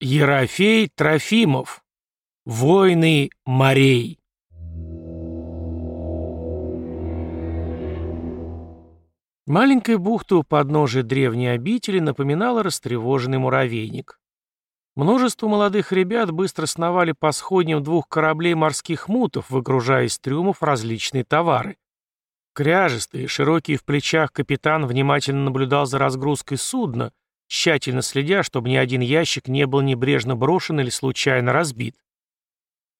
Ерофей Трофимов. Войны морей. Маленькая бухта у подножия древней обители напоминала растревоженный муравейник. Множество молодых ребят быстро сновали по сходням двух кораблей морских мутов, выгружая из трюмов различные товары. Кряжистый, широкий в плечах капитан внимательно наблюдал за разгрузкой судна, тщательно следя, чтобы ни один ящик не был небрежно брошен или случайно разбит.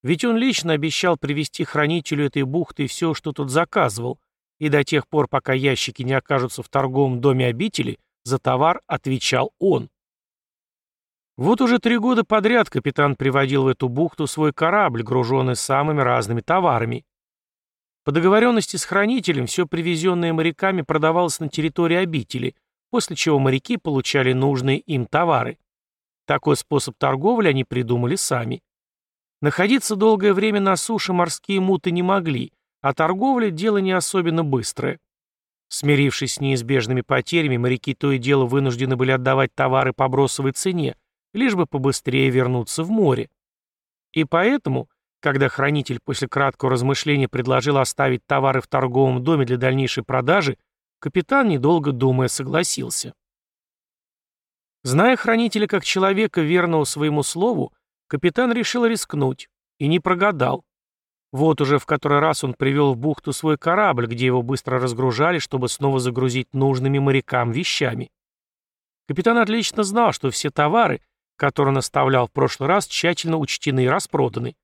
Ведь он лично обещал привезти хранителю этой бухты все, что тут заказывал, и до тех пор, пока ящики не окажутся в торговом доме обители, за товар отвечал он. Вот уже три года подряд капитан приводил в эту бухту свой корабль, груженный самыми разными товарами. По договоренности с хранителем все привезенное моряками продавалось на территории обители – после чего моряки получали нужные им товары. Такой способ торговли они придумали сами. Находиться долгое время на суше морские муты не могли, а торговля – дело не особенно быстрое. Смирившись с неизбежными потерями, моряки то и дело вынуждены были отдавать товары по бросовой цене, лишь бы побыстрее вернуться в море. И поэтому, когда хранитель после краткого размышления предложил оставить товары в торговом доме для дальнейшей продажи, Капитан, недолго думая, согласился. Зная хранителя как человека, верного своему слову, капитан решил рискнуть. И не прогадал. Вот уже в который раз он привел в бухту свой корабль, где его быстро разгружали, чтобы снова загрузить нужными морякам вещами. Капитан отлично знал, что все товары, которые он оставлял в прошлый раз, тщательно учтены и распроданы.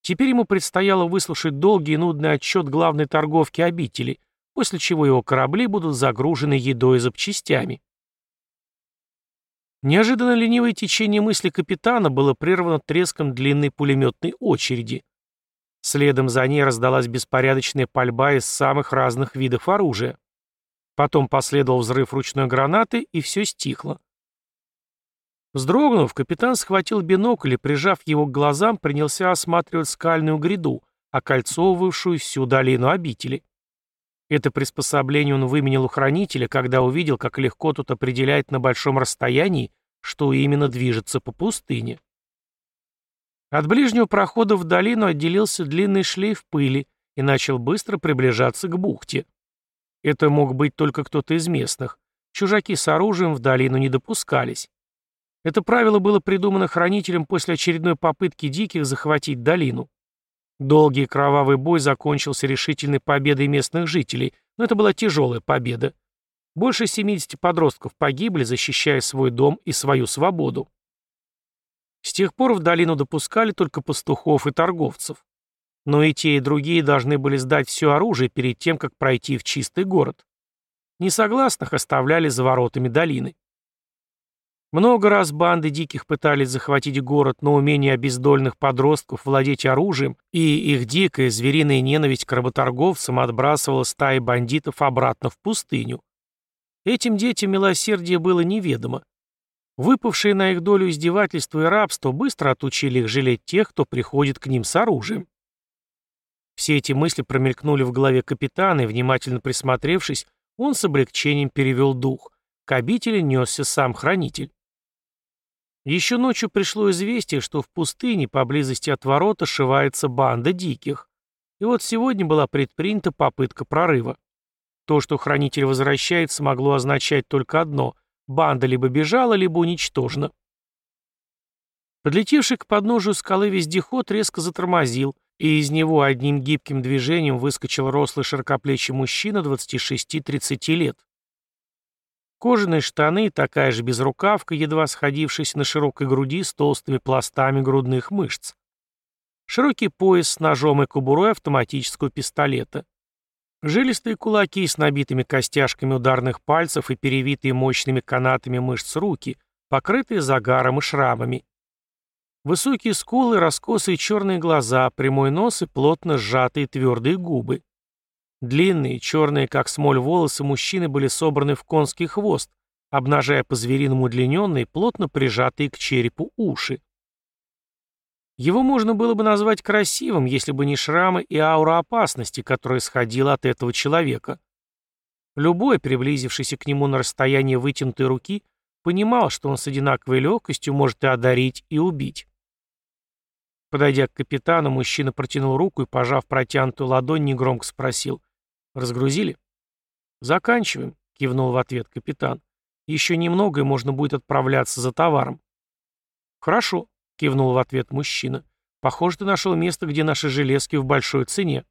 Теперь ему предстояло выслушать долгий и нудный отчет главной торговки обители, после чего его корабли будут загружены едой и запчастями. Неожиданно ленивое течение мысли капитана было прервано треском длинной пулеметной очереди. Следом за ней раздалась беспорядочная пальба из самых разных видов оружия. Потом последовал взрыв ручной гранаты, и все стихло. Вздрогнув, капитан схватил бинокль и, прижав его к глазам, принялся осматривать скальную гряду, окольцовывавшую всю долину обители. Это приспособление он выменил у хранителя, когда увидел, как легко тут определять на большом расстоянии, что именно движется по пустыне. От ближнего прохода в долину отделился длинный шлейф пыли и начал быстро приближаться к бухте. Это мог быть только кто-то из местных. Чужаки с оружием в долину не допускались. Это правило было придумано хранителем после очередной попытки диких захватить долину. Долгий кровавый бой закончился решительной победой местных жителей, но это была тяжелая победа. Больше 70 подростков погибли, защищая свой дом и свою свободу. С тех пор в долину допускали только пастухов и торговцев. Но и те, и другие должны были сдать все оружие перед тем, как пройти в чистый город. Несогласных оставляли за воротами долины. Много раз банды диких пытались захватить город, но умение обездольных подростков владеть оружием и их дикая звериная ненависть к работорговцам отбрасывала стаи бандитов обратно в пустыню. Этим детям милосердие было неведомо. Выпавшие на их долю издевательства и рабство быстро отучили их жалеть тех, кто приходит к ним с оружием. Все эти мысли промелькнули в голове капитана, и, внимательно присмотревшись, он с облегчением перевел дух. К обители несся сам хранитель. Еще ночью пришло известие, что в пустыне поблизости от ворота шивается банда диких. И вот сегодня была предпринята попытка прорыва. То, что хранитель возвращается, могло означать только одно – банда либо бежала, либо уничтожена. Подлетевший к подножию скалы вездеход резко затормозил, и из него одним гибким движением выскочил рослый широкоплечий мужчина 26-30 лет. Кожаные штаны, такая же безрукавка, едва сходившаяся на широкой груди с толстыми пластами грудных мышц. Широкий пояс с ножом и кобурой автоматического пистолета. Жилистые кулаки с набитыми костяшками ударных пальцев и перевитые мощными канатами мышц руки, покрытые загаром и шрамами. Высокие скулы, раскосые черные глаза, прямой нос и плотно сжатые твердые губы. Длинные, черные, как смоль, волосы мужчины были собраны в конский хвост, обнажая по-звериному удлиненные, плотно прижатые к черепу уши. Его можно было бы назвать красивым, если бы не шрамы и аура опасности, которая исходила от этого человека. Любой, приблизившийся к нему на расстояние вытянутой руки, понимал, что он с одинаковой легкостью может и одарить, и убить. Подойдя к капитану, мужчина протянул руку и, пожав протянутую ладонь, негромко спросил. «Разгрузили?» «Заканчиваем», — кивнул в ответ капитан. «Еще немного, и можно будет отправляться за товаром». «Хорошо», — кивнул в ответ мужчина. «Похоже, ты нашел место, где наши железки в большой цене».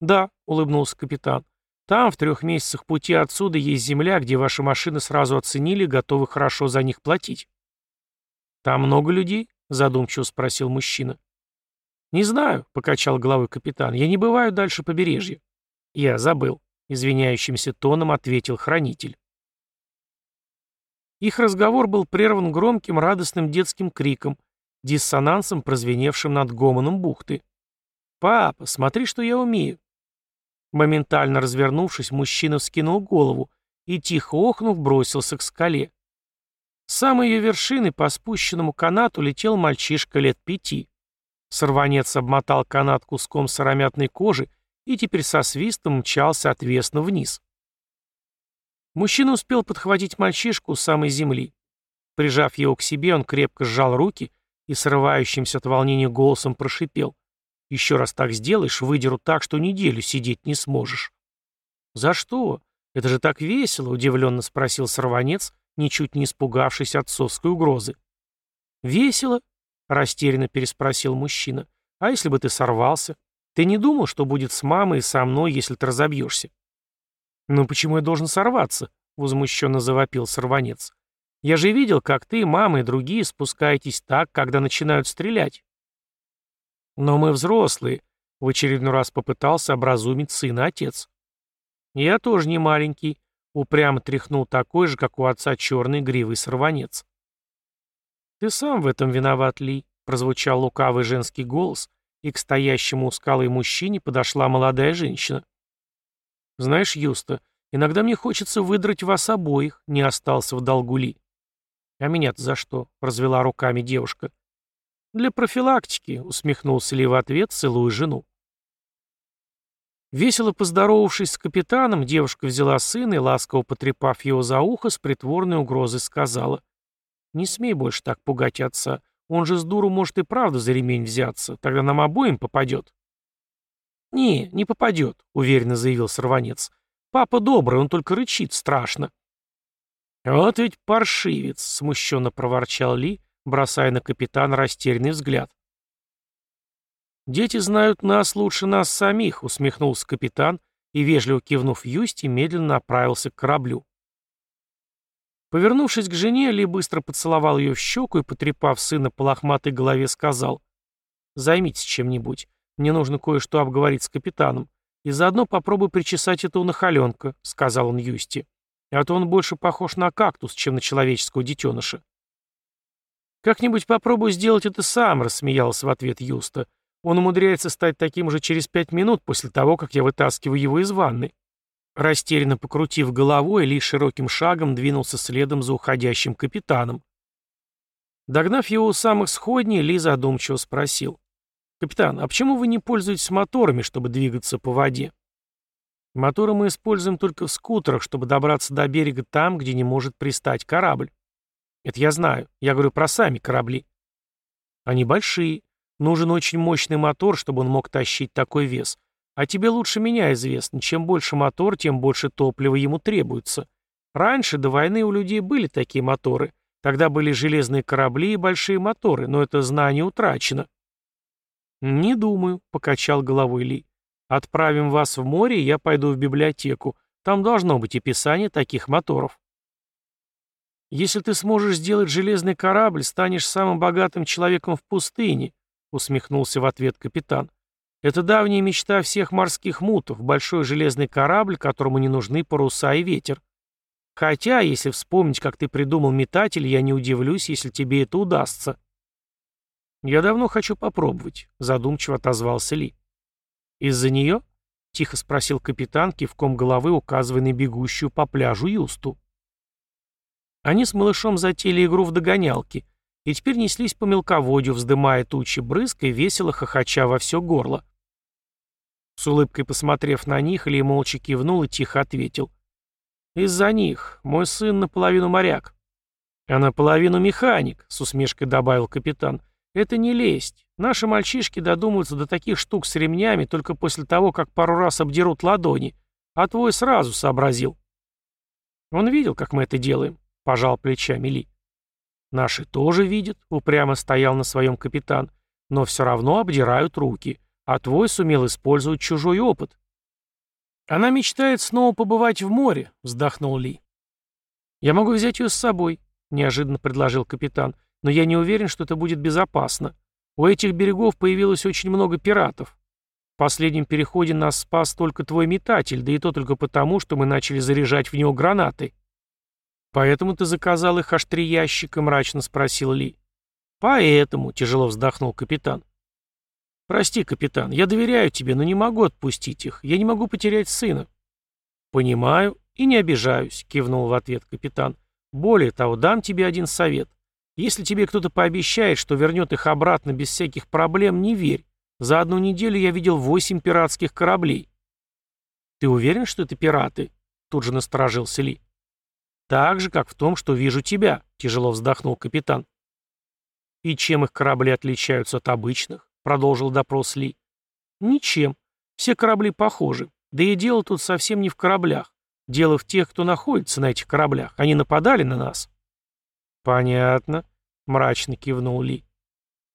«Да», — улыбнулся капитан. «Там, в трех месяцах пути отсюда, есть земля, где ваши машины сразу оценили и готовы хорошо за них платить». «Там много людей?» — задумчиво спросил мужчина. «Не знаю», — покачал головой капитан. «Я не бываю дальше побережья». «Я забыл», — извиняющимся тоном ответил хранитель. Их разговор был прерван громким радостным детским криком, диссонансом, прозвеневшим над гомоном бухты. «Папа, смотри, что я умею!» Моментально развернувшись, мужчина вскинул голову и, тихо охнув, бросился к скале. С самой ее вершины по спущенному канату летел мальчишка лет пяти. Сорванец обмотал канат куском сыромятной кожи и теперь со свистом мчался отвесно вниз. Мужчина успел подхватить мальчишку у самой земли. Прижав его к себе, он крепко сжал руки и срывающимся от волнения голосом прошипел. «Еще раз так сделаешь, выдеру так, что неделю сидеть не сможешь». «За что? Это же так весело!» — удивленно спросил сорванец, ничуть не испугавшись отцовской угрозы. «Весело?» — растерянно переспросил мужчина. «А если бы ты сорвался? Ты не думал, что будет с мамой и со мной, если ты разобьешься?» «Ну почему я должен сорваться?» — возмущенно завопил сорванец. «Я же видел, как ты, мама и другие спускаетесь так, когда начинают стрелять». «Но мы взрослые», — в очередной раз попытался образумить сына отец. «Я тоже не маленький», — упрямо тряхнул такой же, как у отца черный гривый сорванец. «Ты сам в этом виноват, Ли», — прозвучал лукавый женский голос, и к стоящему у скалы мужчине подошла молодая женщина. «Знаешь, Юста, иногда мне хочется выдрать вас обоих», — не остался в долгу Ли. «А меня-то за что?» — развела руками девушка. «Для профилактики», — усмехнулся Ли в ответ, целуя жену. Весело поздоровавшись с капитаном, девушка взяла сына и, ласково потрепав его за ухо, с притворной угрозой сказала. «Не смей больше так пугать отца. Он же с дуру может и правда за ремень взяться. Тогда нам обоим попадет». «Не, не попадет», — уверенно заявил сорванец. «Папа добрый, он только рычит страшно». «Вот ведь паршивец», — смущенно проворчал Ли, бросая на капитана растерянный взгляд. «Дети знают нас лучше нас самих», — усмехнулся капитан и, вежливо кивнув Юсти, медленно направился к кораблю. Повернувшись к жене, Ли быстро поцеловал ее в щеку и, потрепав сына по лохматой голове, сказал «Займитесь чем-нибудь. Мне нужно кое-что обговорить с капитаном. И заодно попробуй причесать этого нахаленка», — сказал он Юсти. «А то он больше похож на кактус, чем на человеческого детеныша». «Как-нибудь попробуй сделать это сам», — рассмеялся в ответ Юста. «Он умудряется стать таким же через пять минут после того, как я вытаскиваю его из ванны». Растерянно покрутив головой, Ли широким шагом двинулся следом за уходящим капитаном. Догнав его у самых сходней, Ли задумчиво спросил. «Капитан, а почему вы не пользуетесь моторами, чтобы двигаться по воде?» «Моторы мы используем только в скутерах, чтобы добраться до берега там, где не может пристать корабль». «Это я знаю. Я говорю про сами корабли». «Они большие. Нужен очень мощный мотор, чтобы он мог тащить такой вес. А тебе лучше меня известно, чем больше мотор, тем больше топлива ему требуется. Раньше, до войны, у людей были такие моторы. Тогда были железные корабли и большие моторы, но это знание утрачено. «Не думаю», — покачал головой Ли. «Отправим вас в море, и я пойду в библиотеку. Там должно быть описание таких моторов». «Если ты сможешь сделать железный корабль, станешь самым богатым человеком в пустыне», — усмехнулся в ответ капитан. Это давняя мечта всех морских мутов, большой железный корабль, которому не нужны паруса и ветер. Хотя, если вспомнить, как ты придумал метатель, я не удивлюсь, если тебе это удастся. Я давно хочу попробовать, задумчиво отозвался Ли. Из-за нее? Тихо спросил капитан, кивком головы указывая на бегущую по пляжу Юсту. Они с малышом затеяли игру в догонялки и теперь неслись по мелководью, вздымая тучи брызг и весело хохоча во все горло. С улыбкой посмотрев на них, Ли молча кивнул и тихо ответил. «Из-за них. Мой сын наполовину моряк». «А наполовину механик», — с усмешкой добавил капитан. «Это не лесть. Наши мальчишки додумаются до таких штук с ремнями только после того, как пару раз обдерут ладони. А твой сразу сообразил». «Он видел, как мы это делаем», — пожал плечами Ли. «Наши тоже видят», — упрямо стоял на своем капитан, «но все равно обдирают руки, а твой сумел использовать чужой опыт». «Она мечтает снова побывать в море», — вздохнул Ли. «Я могу взять ее с собой», — неожиданно предложил капитан, «но я не уверен, что это будет безопасно. У этих берегов появилось очень много пиратов. В последнем переходе нас спас только твой метатель, да и то только потому, что мы начали заряжать в него гранаты». «Поэтому ты заказал их аж три ящика?» — мрачно спросил Ли. «Поэтому», — тяжело вздохнул капитан. «Прости, капитан, я доверяю тебе, но не могу отпустить их. Я не могу потерять сына». «Понимаю и не обижаюсь», — кивнул в ответ капитан. «Более того, дам тебе один совет. Если тебе кто-то пообещает, что вернет их обратно без всяких проблем, не верь. За одну неделю я видел восемь пиратских кораблей». «Ты уверен, что это пираты?» — тут же насторожился Ли. «Так же, как в том, что вижу тебя», — тяжело вздохнул капитан. «И чем их корабли отличаются от обычных?» продолжил допрос Ли. Ничем. Все корабли похожи. Да и дело тут совсем не в кораблях. Дело в тех, кто находится на этих кораблях. Они нападали на нас. Понятно, мрачно кивнул Ли.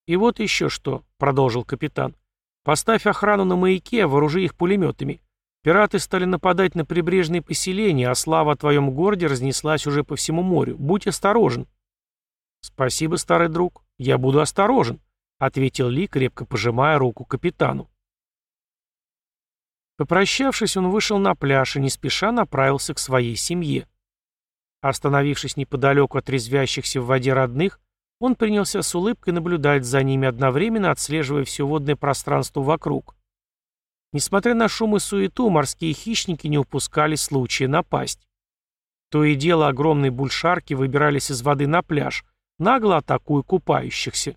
И вот еще что, продолжил капитан. Поставь охрану на маяке, вооружи их пулеметами. Пираты стали нападать на прибрежные поселения, а слава о твоем городе разнеслась уже по всему морю. Будь осторожен. Спасибо, старый друг. Я буду осторожен ответил Ли, крепко пожимая руку капитану. Попрощавшись, он вышел на пляж и не спеша направился к своей семье. Остановившись неподалеку от резвящихся в воде родных, он принялся с улыбкой наблюдать за ними, одновременно отслеживая все водное пространство вокруг. Несмотря на шум и суету, морские хищники не упускали случая напасть. То и дело огромные бульшарки выбирались из воды на пляж, нагло атакуя купающихся.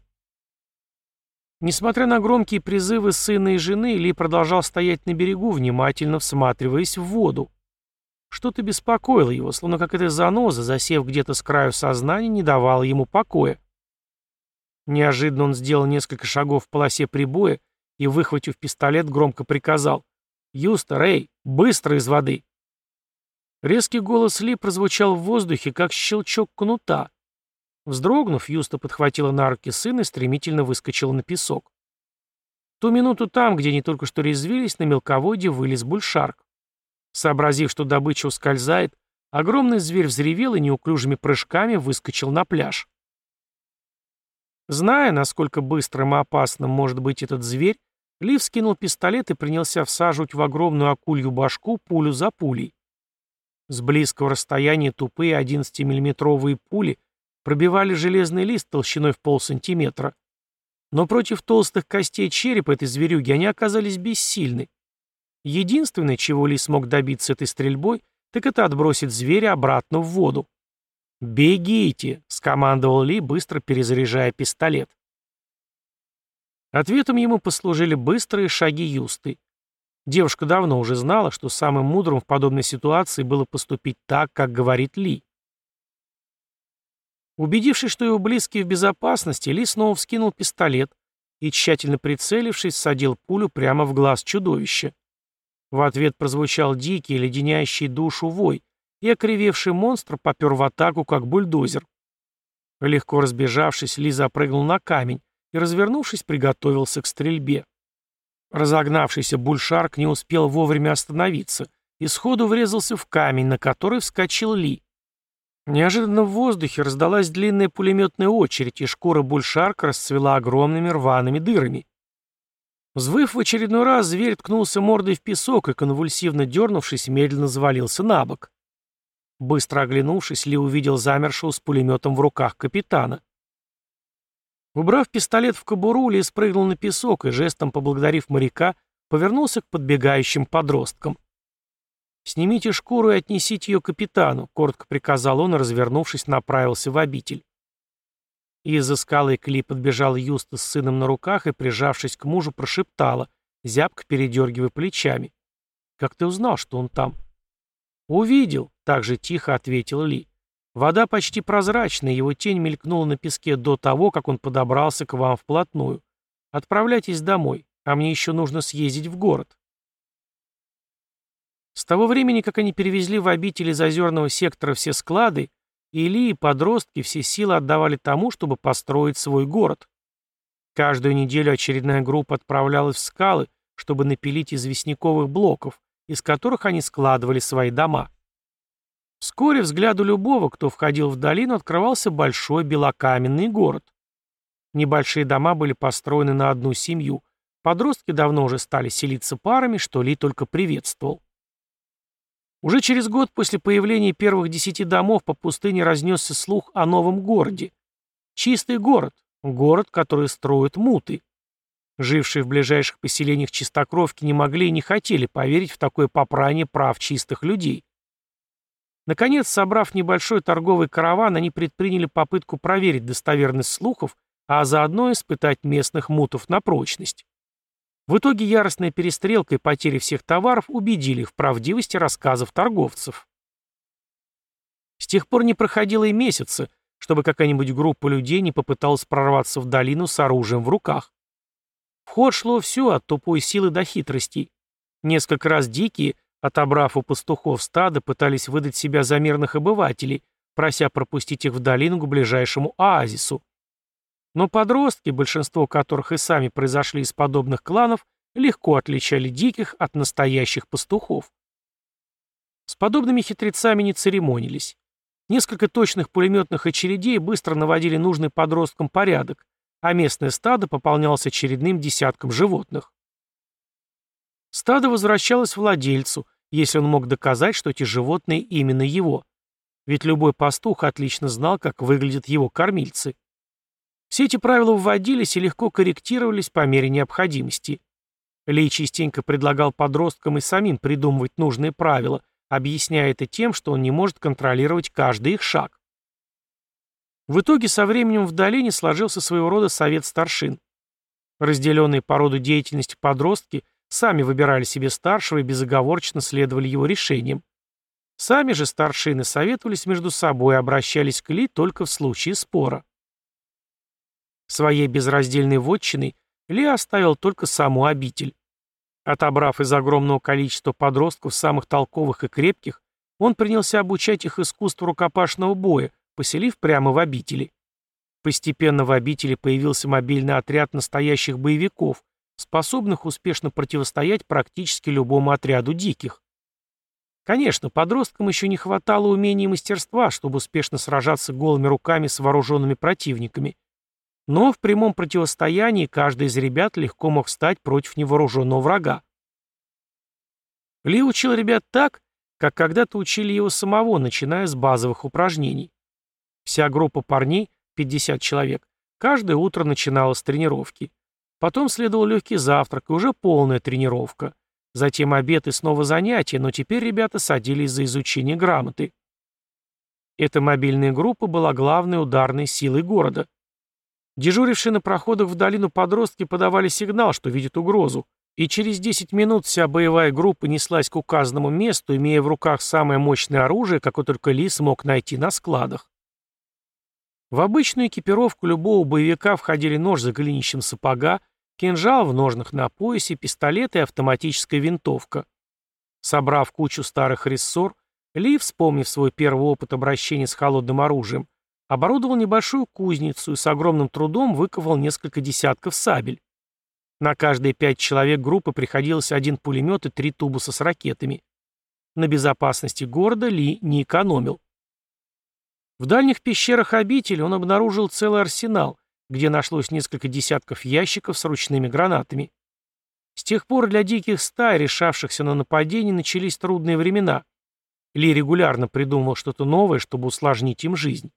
Несмотря на громкие призывы сына и жены, Ли продолжал стоять на берегу, внимательно всматриваясь в воду. Что-то беспокоило его, словно какая-то заноза, засев где-то с краю сознания, не давала ему покоя. Неожиданно он сделал несколько шагов в полосе прибоя и, выхватив пистолет, громко приказал «Юста, Рэй, быстро из воды!» Резкий голос Ли прозвучал в воздухе, как щелчок кнута, Вздрогнув, Юста подхватила на руки сына и стремительно выскочила на песок. В ту минуту там, где они только что резвились, на мелководье вылез бульшарк. Сообразив, что добыча ускользает, огромный зверь взревел и неуклюжими прыжками выскочил на пляж. Зная, насколько быстрым и опасным может быть этот зверь, Лив скинул пистолет и принялся всаживать в огромную акулью башку пулю за пулей. С близкого расстояния тупые 11-миллиметровые пули пробивали железный лист толщиной в полсантиметра. Но против толстых костей черепа этой зверюги они оказались бессильны. Единственное, чего Ли смог добиться этой стрельбой, так это отбросить зверя обратно в воду. «Бегите!» — скомандовал Ли, быстро перезаряжая пистолет. Ответом ему послужили быстрые шаги Юсты. Девушка давно уже знала, что самым мудрым в подобной ситуации было поступить так, как говорит Ли. Убедившись, что его близкие в безопасности, Ли снова вскинул пистолет и, тщательно прицелившись, садил пулю прямо в глаз чудовища. В ответ прозвучал дикий, леденящий душу вой, и окривевший монстр попер в атаку, как бульдозер. Легко разбежавшись, Ли запрыгнул на камень и, развернувшись, приготовился к стрельбе. Разогнавшийся бульшарк не успел вовремя остановиться и сходу врезался в камень, на который вскочил Ли. Неожиданно в воздухе раздалась длинная пулеметная очередь, и шкура бульшарка расцвела огромными рваными дырами. Взвыв в очередной раз, зверь ткнулся мордой в песок и, конвульсивно дернувшись, медленно завалился на бок. Быстро оглянувшись, Ли увидел замершего с пулеметом в руках капитана. Убрав пистолет в кобуру, Ли спрыгнул на песок и, жестом поблагодарив моряка, повернулся к подбегающим подросткам. «Снимите шкуру и отнесите ее капитану», — коротко приказал он развернувшись, направился в обитель. Из-за скалы Кли подбежал Юста с сыном на руках и, прижавшись к мужу, прошептала, зябко передергивая плечами. «Как ты узнал, что он там?» «Увидел», — так же тихо ответил Ли. Вода почти прозрачная, его тень мелькнула на песке до того, как он подобрался к вам вплотную. Отправляйтесь домой, а мне еще нужно съездить в город. С того времени, как они перевезли в обители из озерного сектора все склады, Ильи и подростки все силы отдавали тому, чтобы построить свой город. Каждую неделю очередная группа отправлялась в скалы, чтобы напилить известняковых блоков, из которых они складывали свои дома. Вскоре взгляду любого, кто входил в долину, открывался большой белокаменный город. Небольшие дома были построены на одну семью. Подростки давно уже стали селиться парами, что Ли только приветствовал. Уже через год после появления первых десяти домов по пустыне разнесся слух о новом городе. Чистый город, город, который строят муты. Жившие в ближайших поселениях чистокровки не могли и не хотели поверить в такое попрание прав чистых людей. Наконец, собрав небольшой торговый караван, они предприняли попытку проверить достоверность слухов, а заодно испытать местных мутов на прочность. В итоге яростная перестрелка и потери всех товаров убедили их в правдивости рассказов торговцев. С тех пор не проходило и месяца, чтобы какая-нибудь группа людей не попыталась прорваться в долину с оружием в руках. В ход шло все от тупой силы до хитростей. Несколько раз дикие, Отобрав у пастухов стадо, пытались выдать себя за мирных обывателей, прося пропустить их в долину к ближайшему оазису. Но подростки, большинство которых и сами произошли из подобных кланов, легко отличали диких от настоящих пастухов. С подобными хитрецами не церемонились. Несколько точных пулеметных очередей быстро наводили нужный подросткам порядок, а местное стадо пополнялось очередным десятком животных. Стадо возвращалось владельцу, если он мог доказать, что эти животные именно его. Ведь любой пастух отлично знал, как выглядят его кормильцы. Все эти правила вводились и легко корректировались по мере необходимости. Ли частенько предлагал подросткам и самим придумывать нужные правила, объясняя это тем, что он не может контролировать каждый их шаг. В итоге со временем в долине сложился своего рода совет старшин. Разделенные по роду деятельности подростки Сами выбирали себе старшего и безоговорочно следовали его решениям. Сами же старшины советовались между собой и обращались к Ли только в случае спора. Своей безраздельной вотчиной Ли оставил только саму обитель. Отобрав из огромного количества подростков самых толковых и крепких, он принялся обучать их искусству рукопашного боя, поселив прямо в обители. Постепенно в обители появился мобильный отряд настоящих боевиков, способных успешно противостоять практически любому отряду диких. Конечно, подросткам еще не хватало умения и мастерства, чтобы успешно сражаться голыми руками с вооруженными противниками. Но в прямом противостоянии каждый из ребят легко мог встать против невооруженного врага. Ли учил ребят так, как когда-то учили его самого, начиная с базовых упражнений. Вся группа парней, 50 человек, каждое утро начинала с тренировки. Потом следовал легкий завтрак и уже полная тренировка. Затем обед и снова занятия, но теперь ребята садились за изучение грамоты. Эта мобильная группа была главной ударной силой города. Дежурившие на проходах в долину подростки подавали сигнал, что видят угрозу, и через 10 минут вся боевая группа неслась к указанному месту, имея в руках самое мощное оружие, какое только Ли смог найти на складах. В обычную экипировку любого боевика входили нож за голенищем сапога, Кинжал в ножнах на поясе, пистолет и автоматическая винтовка. Собрав кучу старых рессор, Ли, вспомнив свой первый опыт обращения с холодным оружием, оборудовал небольшую кузницу и с огромным трудом выковал несколько десятков сабель. На каждые пять человек группы приходилось один пулемет и три тубуса с ракетами. На безопасности города Ли не экономил. В дальних пещерах обители он обнаружил целый арсенал, где нашлось несколько десятков ящиков с ручными гранатами. С тех пор для диких стай, решавшихся на нападение, начались трудные времена. Ли регулярно придумывал что-то новое, чтобы усложнить им жизнь.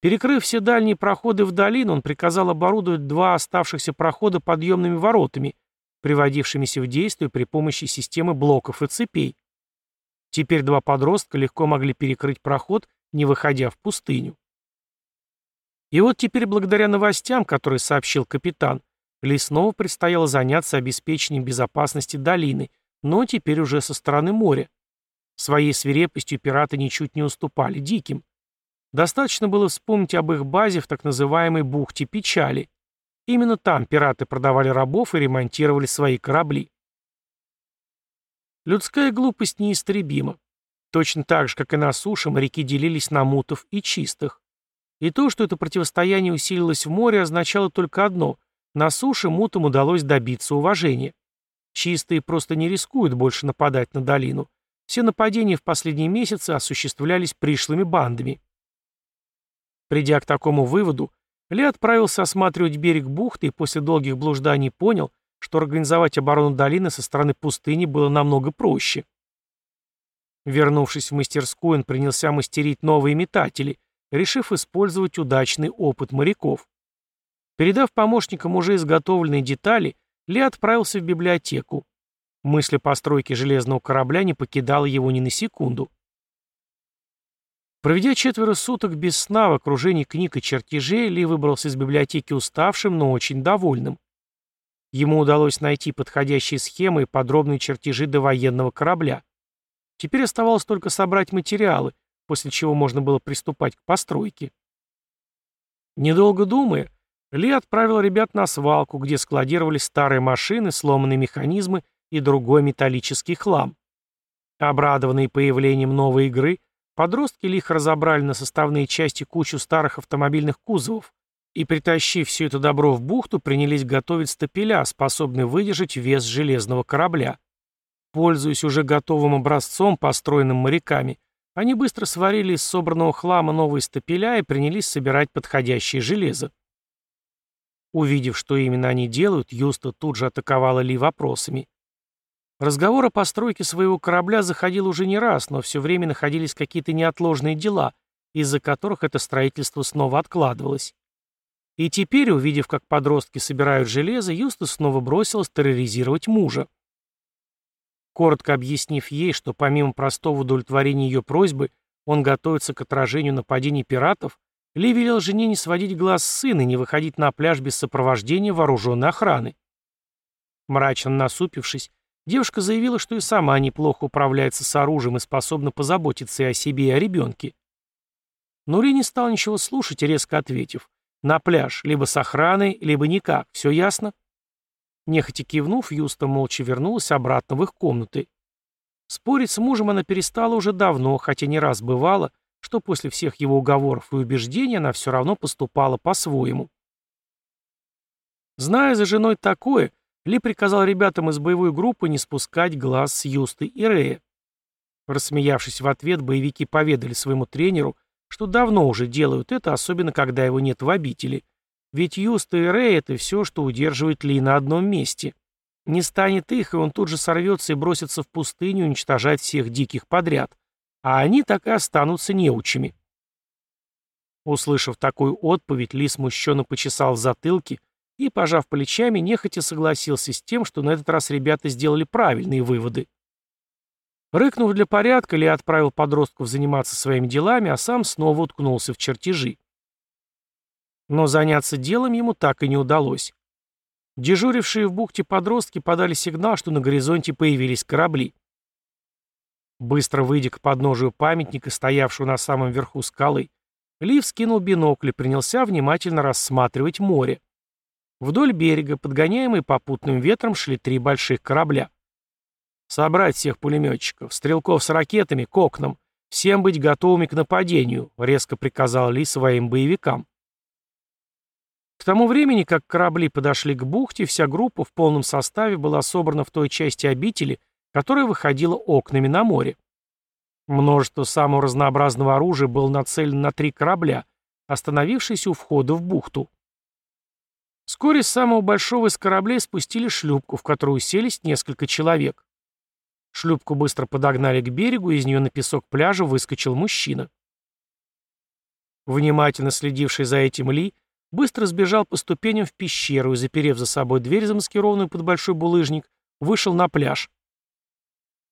Перекрыв все дальние проходы в долину, он приказал оборудовать два оставшихся прохода подъемными воротами, приводившимися в действие при помощи системы блоков и цепей. Теперь два подростка легко могли перекрыть проход, не выходя в пустыню. И вот теперь, благодаря новостям, которые сообщил капитан, Ли снова предстояло заняться обеспечением безопасности долины, но теперь уже со стороны моря. Своей свирепостью пираты ничуть не уступали диким. Достаточно было вспомнить об их базе в так называемой бухте Печали. Именно там пираты продавали рабов и ремонтировали свои корабли. Людская глупость неистребима. Точно так же, как и на суше, моряки делились на мутов и чистых. И то, что это противостояние усилилось в море, означало только одно – на суше мутам удалось добиться уважения. Чистые просто не рискуют больше нападать на долину. Все нападения в последние месяцы осуществлялись пришлыми бандами. Придя к такому выводу, Ли отправился осматривать берег бухты и после долгих блужданий понял, что организовать оборону долины со стороны пустыни было намного проще. Вернувшись в мастерскую, он принялся мастерить новые метатели, решив использовать удачный опыт моряков. Передав помощникам уже изготовленные детали, Ли отправился в библиотеку. Мысль о постройке железного корабля не покидала его ни на секунду. Проведя четверо суток без сна в окружении книг и чертежей, Ли выбрался из библиотеки уставшим, но очень довольным. Ему удалось найти подходящие схемы и подробные чертежи до военного корабля. Теперь оставалось только собрать материалы, после чего можно было приступать к постройке. Недолго думая, ли отправил ребят на свалку, где складировались старые машины, сломанные механизмы и другой металлический хлам. Обрадованные появлением новой игры, Подростки лихо разобрали на составные части кучу старых автомобильных кузовов и, притащив все это добро в бухту, принялись готовить стапеля, способные выдержать вес железного корабля. Пользуясь уже готовым образцом, построенным моряками, они быстро сварили из собранного хлама новые стапеля и принялись собирать подходящее железо. Увидев, что именно они делают, Юста тут же атаковала Ли вопросами. Разговор о постройке своего корабля заходил уже не раз, но все время находились какие-то неотложные дела, из-за которых это строительство снова откладывалось. И теперь, увидев, как подростки собирают железо, Юстас снова бросилась терроризировать мужа. Коротко объяснив ей, что помимо простого удовлетворения ее просьбы, он готовится к отражению нападений пиратов, Ли велел жене не сводить глаз с сына и не выходить на пляж без сопровождения вооруженной охраны. Мрачно насупившись, Девушка заявила, что и сама неплохо управляется с оружием и способна позаботиться и о себе, и о ребенке. Нури не стал ничего слушать, резко ответив. «На пляж, либо с охраной, либо никак. Все ясно?» Нехотя кивнув, Юста молча вернулась обратно в их комнаты. Спорить с мужем она перестала уже давно, хотя не раз бывало, что после всех его уговоров и убеждений она все равно поступала по-своему. Зная за женой такое, ли приказал ребятам из боевой группы не спускать глаз с Юсты и Рея. Рассмеявшись в ответ, боевики поведали своему тренеру, что давно уже делают это, особенно когда его нет в обители. Ведь Юста и Рэй — это все, что удерживает Ли на одном месте. Не станет их, и он тут же сорвется и бросится в пустыню уничтожать всех диких подряд. А они так и останутся неучими. Услышав такую отповедь, Ли смущенно почесал в затылке и, пожав плечами, нехотя согласился с тем, что на этот раз ребята сделали правильные выводы. Рыкнув для порядка, Ли отправил подростков заниматься своими делами, а сам снова уткнулся в чертежи. Но заняться делом ему так и не удалось. Дежурившие в бухте подростки подали сигнал, что на горизонте появились корабли. Быстро выйдя к подножию памятника, стоявшего на самом верху скалы, Ли вскинул бинокль и принялся внимательно рассматривать море. Вдоль берега, подгоняемые попутным ветром, шли три больших корабля. «Собрать всех пулеметчиков, стрелков с ракетами, к окнам, всем быть готовыми к нападению», — резко приказал Ли своим боевикам. К тому времени, как корабли подошли к бухте, вся группа в полном составе была собрана в той части обители, которая выходила окнами на море. Множество самого разнообразного оружия было нацелено на три корабля, остановившиеся у входа в бухту. Вскоре с самого большого из кораблей спустили шлюпку, в которую уселись несколько человек. Шлюпку быстро подогнали к берегу, из нее на песок пляжа выскочил мужчина. Внимательно следивший за этим Ли, быстро сбежал по ступеням в пещеру и, заперев за собой дверь, замаскированную под большой булыжник, вышел на пляж.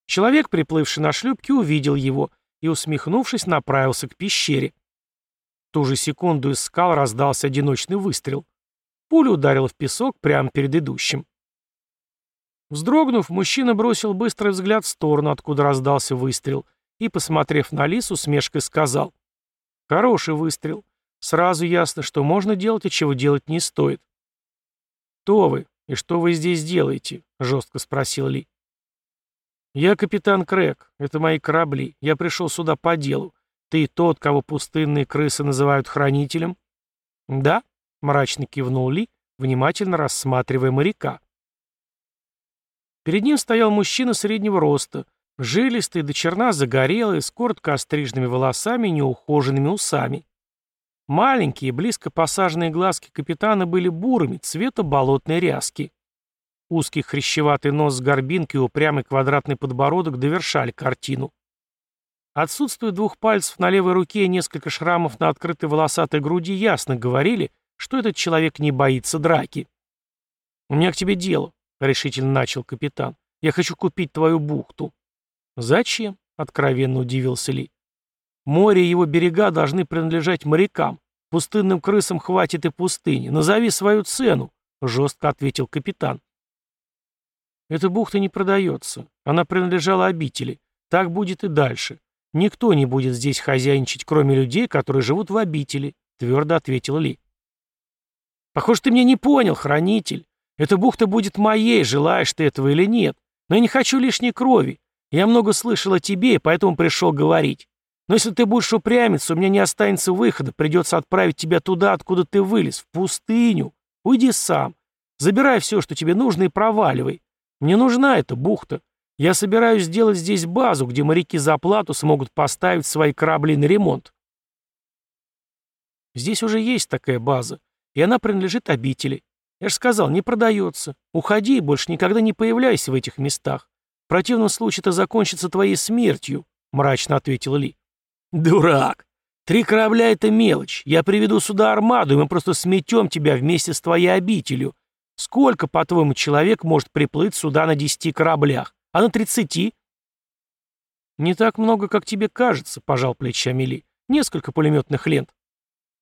Человек, приплывший на шлюпке, увидел его и, усмехнувшись, направился к пещере. В ту же секунду из скал раздался одиночный выстрел. Пуля ударила в песок прямо перед идущим. Вздрогнув, мужчина бросил быстрый взгляд в сторону, откуда раздался выстрел, и, посмотрев на Лису, с мешкой сказал. Хороший выстрел. Сразу ясно, что можно делать, а чего делать не стоит. «Кто вы и что вы здесь делаете?» — жестко спросил Ли. «Я капитан Крэк. Это мои корабли. Я пришел сюда по делу. Ты тот, кого пустынные крысы называют хранителем?» «Да», — мрачно кивнул Ли, внимательно рассматривая моряка. Перед ним стоял мужчина среднего роста, жилистый, до черна загорелый, с коротко остриженными волосами и неухоженными усами. Маленькие, близко посаженные глазки капитана были бурыми, цвета болотной ряски. Узкий хрящеватый нос с горбинкой и упрямый квадратный подбородок довершали картину. Отсутствие двух пальцев на левой руке и несколько шрамов на открытой волосатой груди ясно говорили, что этот человек не боится драки. «У меня к тебе дело», — решительно начал капитан. «Я хочу купить твою бухту». «Зачем?» — откровенно удивился Ли. Море и его берега должны принадлежать морякам. Пустынным крысам хватит и пустыни. Назови свою цену, жестко ответил капитан. Эта бухта не продается. Она принадлежала обители. Так будет и дальше. Никто не будет здесь хозяйничать, кроме людей, которые живут в обители, твердо ответил Ли. Похоже, ты меня не понял, хранитель. Эта бухта будет моей, желаешь ты этого или нет. Но я не хочу лишней крови. Я много слышал о тебе, поэтому пришел говорить. Но если ты будешь упрямиться, у меня не останется выхода, придется отправить тебя туда, откуда ты вылез, в пустыню. Уйди сам. Забирай все, что тебе нужно, и проваливай. Мне нужна эта бухта. Я собираюсь сделать здесь базу, где моряки за оплату смогут поставить свои корабли на ремонт. Здесь уже есть такая база, и она принадлежит обители. Я же сказал, не продается. Уходи и больше никогда не появляйся в этих местах. В противном случае это закончится твоей смертью, мрачно ответил Ли. «Дурак! Три корабля — это мелочь. Я приведу сюда армаду, и мы просто сметем тебя вместе с твоей обителью. Сколько, по-твоему, человек может приплыть сюда на десяти кораблях? А на тридцати?» «Не так много, как тебе кажется», — пожал плечами Ли. «Несколько пулеметных лент».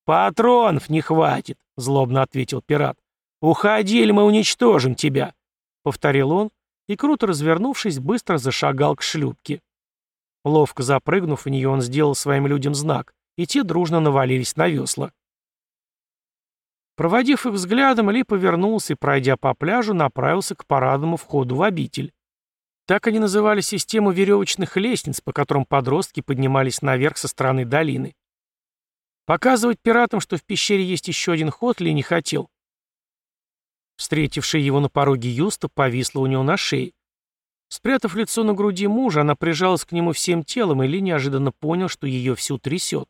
«Патронов не хватит», — злобно ответил пират. «Уходи, или мы уничтожим тебя», — повторил он, и, круто развернувшись, быстро зашагал к шлюпке. Ловко запрыгнув в нее, он сделал своим людям знак, и те дружно навалились на весла. Проводив их взглядом, Ли повернулся и, пройдя по пляжу, направился к парадному входу в обитель. Так они называли систему веревочных лестниц, по которым подростки поднимались наверх со стороны долины. Показывать пиратам, что в пещере есть еще один ход, Ли не хотел. Встретивший его на пороге Юста повисла у него на шее. Спрятав лицо на груди мужа, она прижалась к нему всем телом, и Ли неожиданно понял, что ее всю трясет.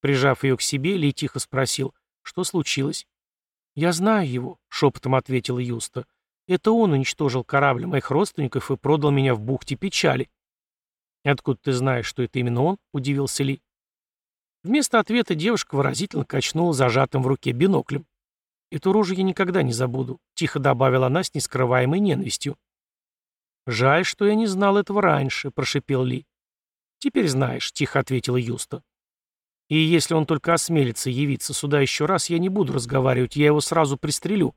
Прижав ее к себе, Ли тихо спросил, что случилось. «Я знаю его», — шепотом ответила Юста. «Это он уничтожил корабль моих родственников и продал меня в бухте печали». «Откуда ты знаешь, что это именно он?» — удивился Ли. Вместо ответа девушка выразительно качнула зажатым в руке биноклем. «Эту рожу я никогда не забуду», — тихо добавила она с нескрываемой ненавистью. «Жаль, что я не знал этого раньше», — прошипел Ли. «Теперь знаешь», — тихо ответила Юста. «И если он только осмелится явиться сюда еще раз, я не буду разговаривать, я его сразу пристрелю».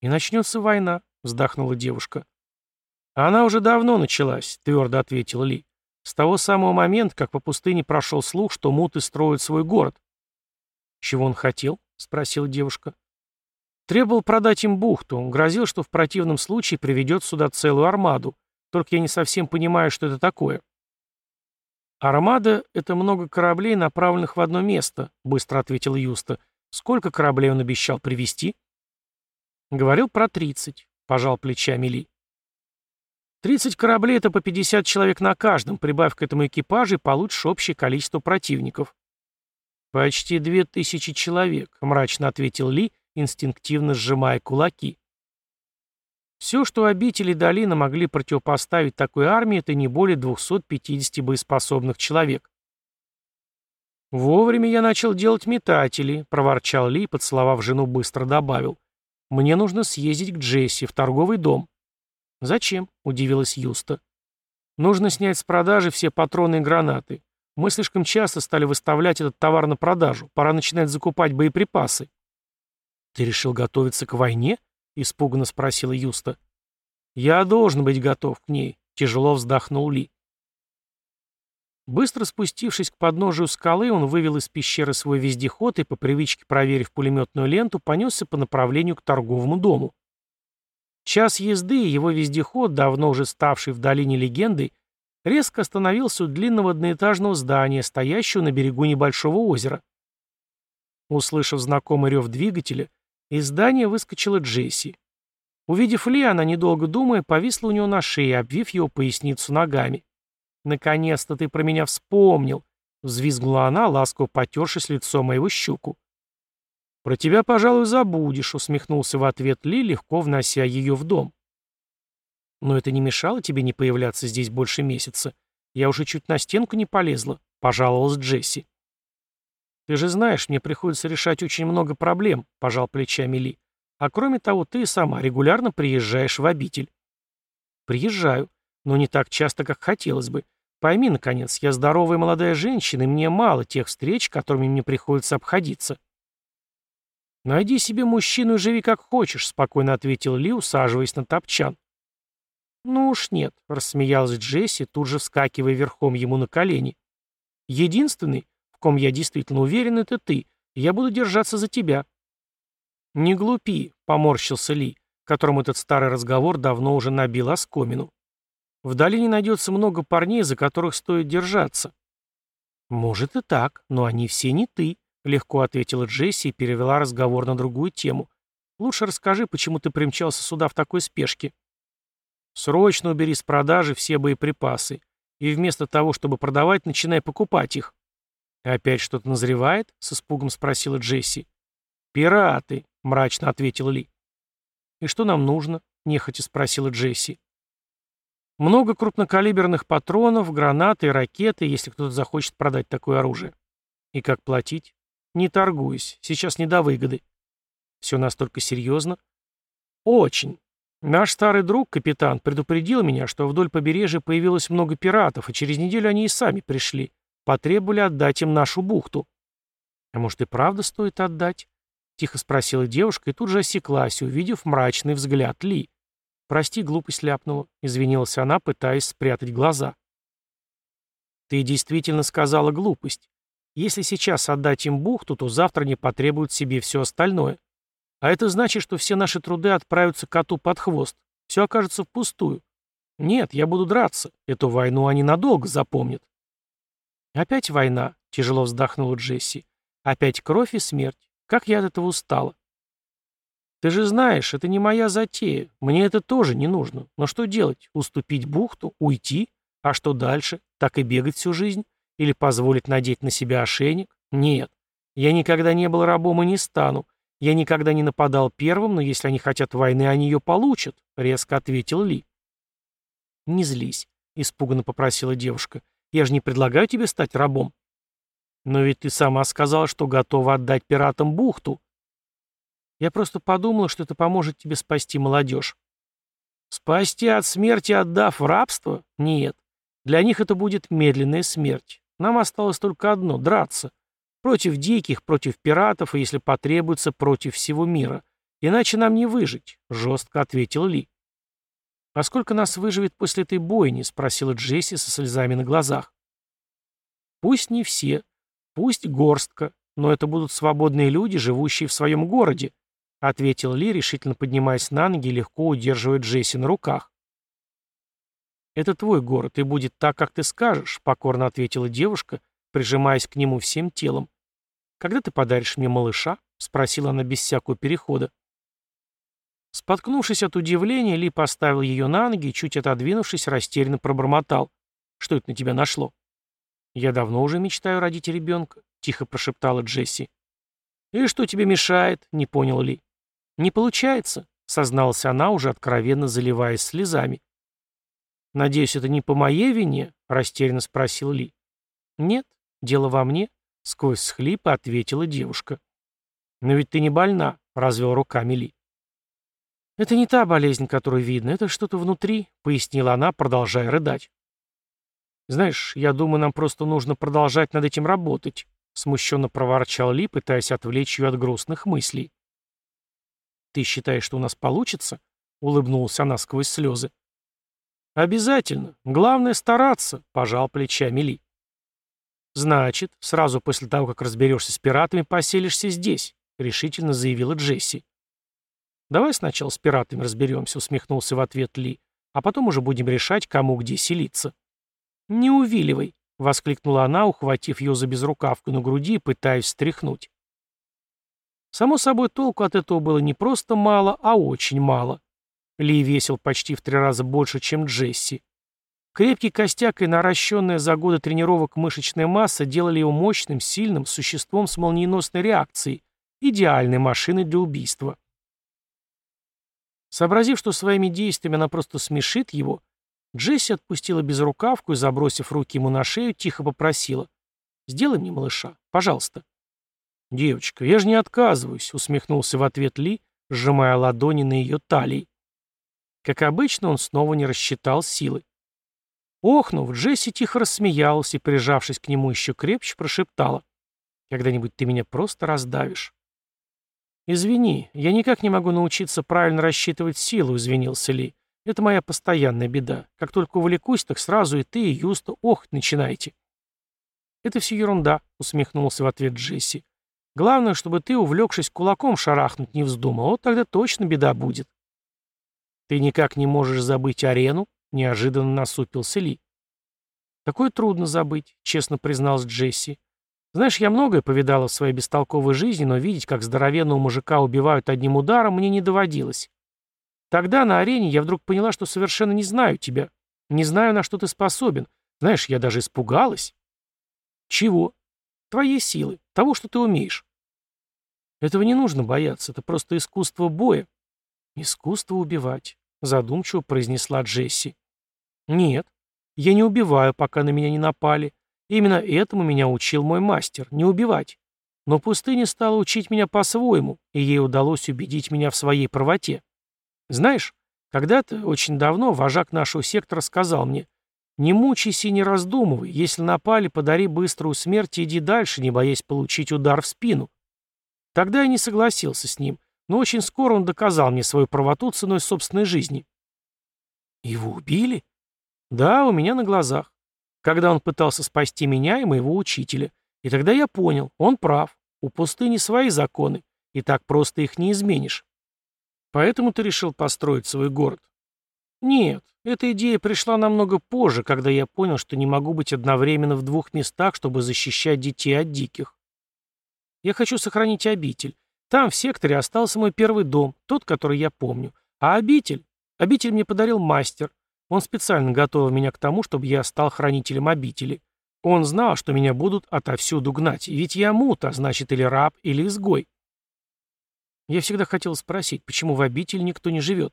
«И начнется война», — вздохнула девушка. «Она уже давно началась», — твердо ответил Ли. «С того самого момента, как по пустыне прошел слух, что муты строят свой город». «Чего он хотел?» — спросила девушка. Требовал продать им бухту, грозил, что в противном случае приведет сюда целую армаду. Только я не совсем понимаю, что это такое. «Армада — это много кораблей, направленных в одно место», — быстро ответил Юста. «Сколько кораблей он обещал привезти?» «Говорил про тридцать», — пожал плечами Ли. «Тридцать кораблей — это по пятьдесят человек на каждом, прибавь к этому экипажу, и получишь общее количество противников». «Почти две тысячи человек», — мрачно ответил Ли, инстинктивно сжимая кулаки. Все, что обители долины могли противопоставить такой армии, это не более 250 боеспособных человек. «Вовремя я начал делать метатели», — проворчал Ли, поцеловав жену, быстро добавил. «Мне нужно съездить к Джесси, в торговый дом». «Зачем?» — удивилась Юста. «Нужно снять с продажи все патроны и гранаты. Мы слишком часто стали выставлять этот товар на продажу. Пора начинать закупать боеприпасы». «Ты решил готовиться к войне?» — испуганно спросила Юста. «Я должен быть готов к ней», — тяжело вздохнул Ли. Быстро спустившись к подножию скалы, он вывел из пещеры свой вездеход и, по привычке проверив пулеметную ленту, понесся по направлению к торговому дому. Час езды, его вездеход, давно уже ставший в долине легендой, резко остановился у длинного одноэтажного здания, стоящего на берегу небольшого озера. Услышав знакомый рев двигателя, из здания выскочила Джесси. Увидев Ли, она, недолго думая, повисла у него на шее, обвив его поясницу ногами. «Наконец-то ты про меня вспомнил!» — взвизгнула она, ласково потершись лицом моего щуку. «Про тебя, пожалуй, забудешь», — усмехнулся в ответ Ли, легко внося ее в дом. «Но это не мешало тебе не появляться здесь больше месяца. Я уже чуть на стенку не полезла», — пожаловалась Джесси. «Ты же знаешь, мне приходится решать очень много проблем», — пожал плечами Ли. «А кроме того, ты сама регулярно приезжаешь в обитель». «Приезжаю, но не так часто, как хотелось бы. Пойми, наконец, я здоровая молодая женщина, и мне мало тех встреч, которыми мне приходится обходиться». «Найди себе мужчину и живи как хочешь», — спокойно ответил Ли, усаживаясь на топчан. «Ну уж нет», — рассмеялась Джесси, тут же вскакивая верхом ему на колени. «Единственный, ком я действительно уверен, это ты, я буду держаться за тебя». «Не глупи», — поморщился Ли, которому этот старый разговор давно уже набил оскомину. «В долине найдется много парней, за которых стоит держаться». «Может и так, но они все не ты», — легко ответила Джесси и перевела разговор на другую тему. «Лучше расскажи, почему ты примчался сюда в такой спешке». Срочно убери с продажи все боеприпасы. И вместо того, чтобы продавать, начинай покупать их. «Опять что-то назревает?» — с испугом спросила Джесси. «Пираты», — мрачно ответил Ли. «И что нам нужно?» — нехотя спросила Джесси. «Много крупнокалиберных патронов, гранаты ракеты, если кто-то захочет продать такое оружие. И как платить? Не торгуюсь, сейчас не до выгоды». «Все настолько серьезно?» «Очень. Наш старый друг, капитан, предупредил меня, что вдоль побережья появилось много пиратов, и через неделю они и сами пришли. Потребовали отдать им нашу бухту. А может и правда стоит отдать? Тихо спросила девушка и тут же осеклась, увидев мрачный взгляд Ли. «Прости, глупость ляпнула», — извинилась она, пытаясь спрятать глаза. «Ты действительно сказала глупость. Если сейчас отдать им бухту, то завтра не потребуют себе все остальное. А это значит, что все наши труды отправятся коту под хвост. Все окажется впустую. Нет, я буду драться. Эту войну они надолго запомнят. Опять война, тяжело вздохнула Джесси. Опять кровь и смерть. Как я от этого устала. Ты же знаешь, это не моя затея. Мне это тоже не нужно. Но что делать? Уступить бухту? Уйти? А что дальше? Так и бегать всю жизнь? Или позволить надеть на себя ошейник? Нет. Я никогда не был рабом и не стану. «Я никогда не нападал первым, но если они хотят войны, они ее получат», — резко ответил Ли. «Не злись», — испуганно попросила девушка. «Я же не предлагаю тебе стать рабом». «Но ведь ты сама сказала, что готова отдать пиратам бухту». «Я просто подумала, что это поможет тебе спасти молодежь». «Спасти от смерти, отдав рабство? Нет. Для них это будет медленная смерть. Нам осталось только одно — драться. Против диких, против пиратов и, если потребуется, против всего мира. Иначе нам не выжить», — жестко ответил Ли. «А сколько нас выживет после этой бойни?» — спросила Джесси со слезами на глазах. «Пусть не все, пусть горстка, но это будут свободные люди, живущие в своем городе», — ответил Ли, решительно поднимаясь на ноги и легко удерживая Джесси на руках. «Это твой город, и будет так, как ты скажешь», — покорно ответила девушка, прижимаясь к нему всем телом. «Когда ты подаришь мне малыша?» — спросила она без всякого перехода. Споткнувшись от удивления, Ли поставил ее на ноги и, чуть отодвинувшись, растерянно пробормотал. «Что это на тебя нашло?» «Я давно уже мечтаю родить ребенка», — тихо прошептала Джесси. «И что тебе мешает?» — не понял Ли. «Не получается», — созналась она, уже откровенно заливаясь слезами. «Надеюсь, это не по моей вине?» — растерянно спросил Ли. «Нет, дело во мне», Сквозь схлипы ответила девушка. «Но ведь ты не больна», — развел руками Ли. «Это не та болезнь, которую видно, это что-то внутри», — пояснила она, продолжая рыдать. «Знаешь, я думаю, нам просто нужно продолжать над этим работать», — смущенно проворчал Ли, пытаясь отвлечь ее от грустных мыслей. «Ты считаешь, что у нас получится?» — улыбнулась она сквозь слезы. «Обязательно. Главное — стараться», — пожал плечами Ли. «Значит, сразу после того, как разберешься с пиратами, поселишься здесь», — решительно заявила Джесси. «Давай сначала с пиратами разберемся», — усмехнулся в ответ Ли, «а потом уже будем решать, кому где селиться». «Не увиливай», — воскликнула она, ухватив ее за безрукавку на груди и пытаясь стряхнуть. Само собой, толку от этого было не просто мало, а очень мало. Ли весил почти в три раза больше, чем Джесси. Крепкий костяк и наращенная за годы тренировок мышечная масса делали его мощным, сильным существом с молниеносной реакцией, идеальной машиной для убийства. Сообразив, что своими действиями она просто смешит его, Джесси отпустила безрукавку и, забросив руки ему на шею, тихо попросила. «Сделай мне малыша, пожалуйста». «Девочка, я же не отказываюсь», — усмехнулся в ответ Ли, сжимая ладони на ее талии. Как обычно, он снова не рассчитал силы. Охнув, Джесси тихо рассмеялась и, прижавшись к нему еще крепче, прошептала. «Когда-нибудь ты меня просто раздавишь». «Извини, я никак не могу научиться правильно рассчитывать силу», — извинился Ли. «Это моя постоянная беда. Как только увлекусь, так сразу и ты, и Юста охоть начинаете». «Это все ерунда», — усмехнулся в ответ Джесси. «Главное, чтобы ты, увлекшись кулаком, шарахнуть не вздумал, вот тогда точно беда будет». «Ты никак не можешь забыть арену?» Неожиданно насупился Ли. «Такое трудно забыть», — честно призналась Джесси. «Знаешь, я многое повидала в своей бестолковой жизни, но видеть, как здоровенного мужика убивают одним ударом, мне не доводилось. Тогда на арене я вдруг поняла, что совершенно не знаю тебя. Не знаю, на что ты способен. Знаешь, я даже испугалась». «Чего?» «Твоей силы. Того, что ты умеешь». «Этого не нужно бояться. Это просто искусство боя». «Искусство убивать», — задумчиво произнесла Джесси. Нет, я не убиваю, пока на меня не напали. Именно этому меня учил мой мастер — не убивать. Но пустыня стала учить меня по-своему, и ей удалось убедить меня в своей правоте. Знаешь, когда-то, очень давно, вожак нашего сектора сказал мне, «Не мучайся и не раздумывай. Если напали, подари быструю смерть и иди дальше, не боясь получить удар в спину». Тогда я не согласился с ним, но очень скоро он доказал мне свою правоту ценой собственной жизни. «Его убили?» Да, у меня на глазах. Когда он пытался спасти меня и моего учителя. И тогда я понял, он прав. У пустыни свои законы, и так просто их не изменишь. Поэтому ты решил построить свой город? Нет, эта идея пришла намного позже, когда я понял, что не могу быть одновременно в двух местах, чтобы защищать детей от диких. Я хочу сохранить обитель. Там, в секторе, остался мой первый дом, тот, который я помню. А обитель? Обитель мне подарил мастер, он специально готовил меня к тому, чтобы я стал хранителем обители. Он знал, что меня будут отовсюду гнать, ведь я мут, а значит или раб, или изгой. Я всегда хотел спросить, почему в обители никто не живет?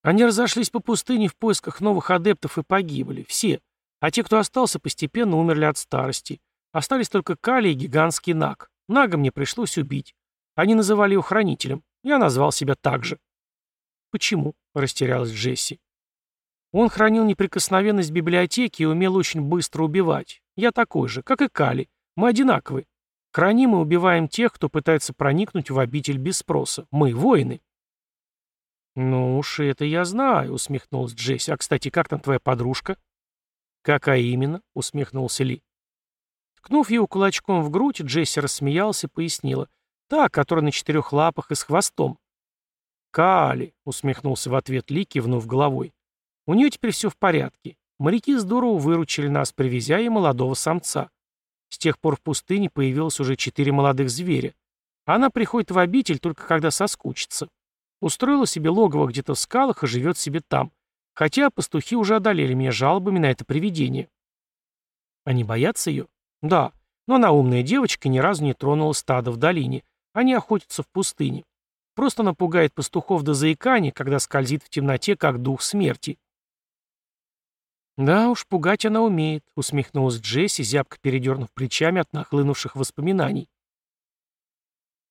Они разошлись по пустыне в поисках новых адептов и погибли, все. А те, кто остался, постепенно умерли от старости. Остались только Кали и гигантский Наг. Нага мне пришлось убить. Они называли его хранителем. Я назвал себя так же. Почему? Растерялась Джесси. Он хранил неприкосновенность библиотеки и умел очень быстро убивать. Я такой же, как и Кали. Мы одинаковы. Храним и убиваем тех, кто пытается проникнуть в обитель без спроса. Мы воины. «Ну уж это я знаю», — усмехнулась Джесси. «А, кстати, как там твоя подружка?» «Какая именно?» — усмехнулся Ли. Ткнув его кулачком в грудь, Джесси рассмеялся и пояснила. «Та, которая на четырех лапах и с хвостом. «Кали», — усмехнулся в ответ Ли, кивнув головой. «У нее теперь все в порядке. Моряки здорово выручили нас, привезя ей молодого самца. С тех пор в пустыне появилось уже четыре молодых зверя. Она приходит в обитель только когда соскучится. Устроила себе логово где-то в скалах и живет себе там. Хотя пастухи уже одолели меня жалобами на это привидение. Они боятся ее? Да. Но она умная девочка и ни разу не тронула стадо в долине. Они охотятся в пустыне. Просто напугает пастухов до заикания, когда скользит в темноте, как дух смерти. «Да уж, пугать она умеет», — усмехнулась Джесси, зябко передернув плечами от нахлынувших воспоминаний.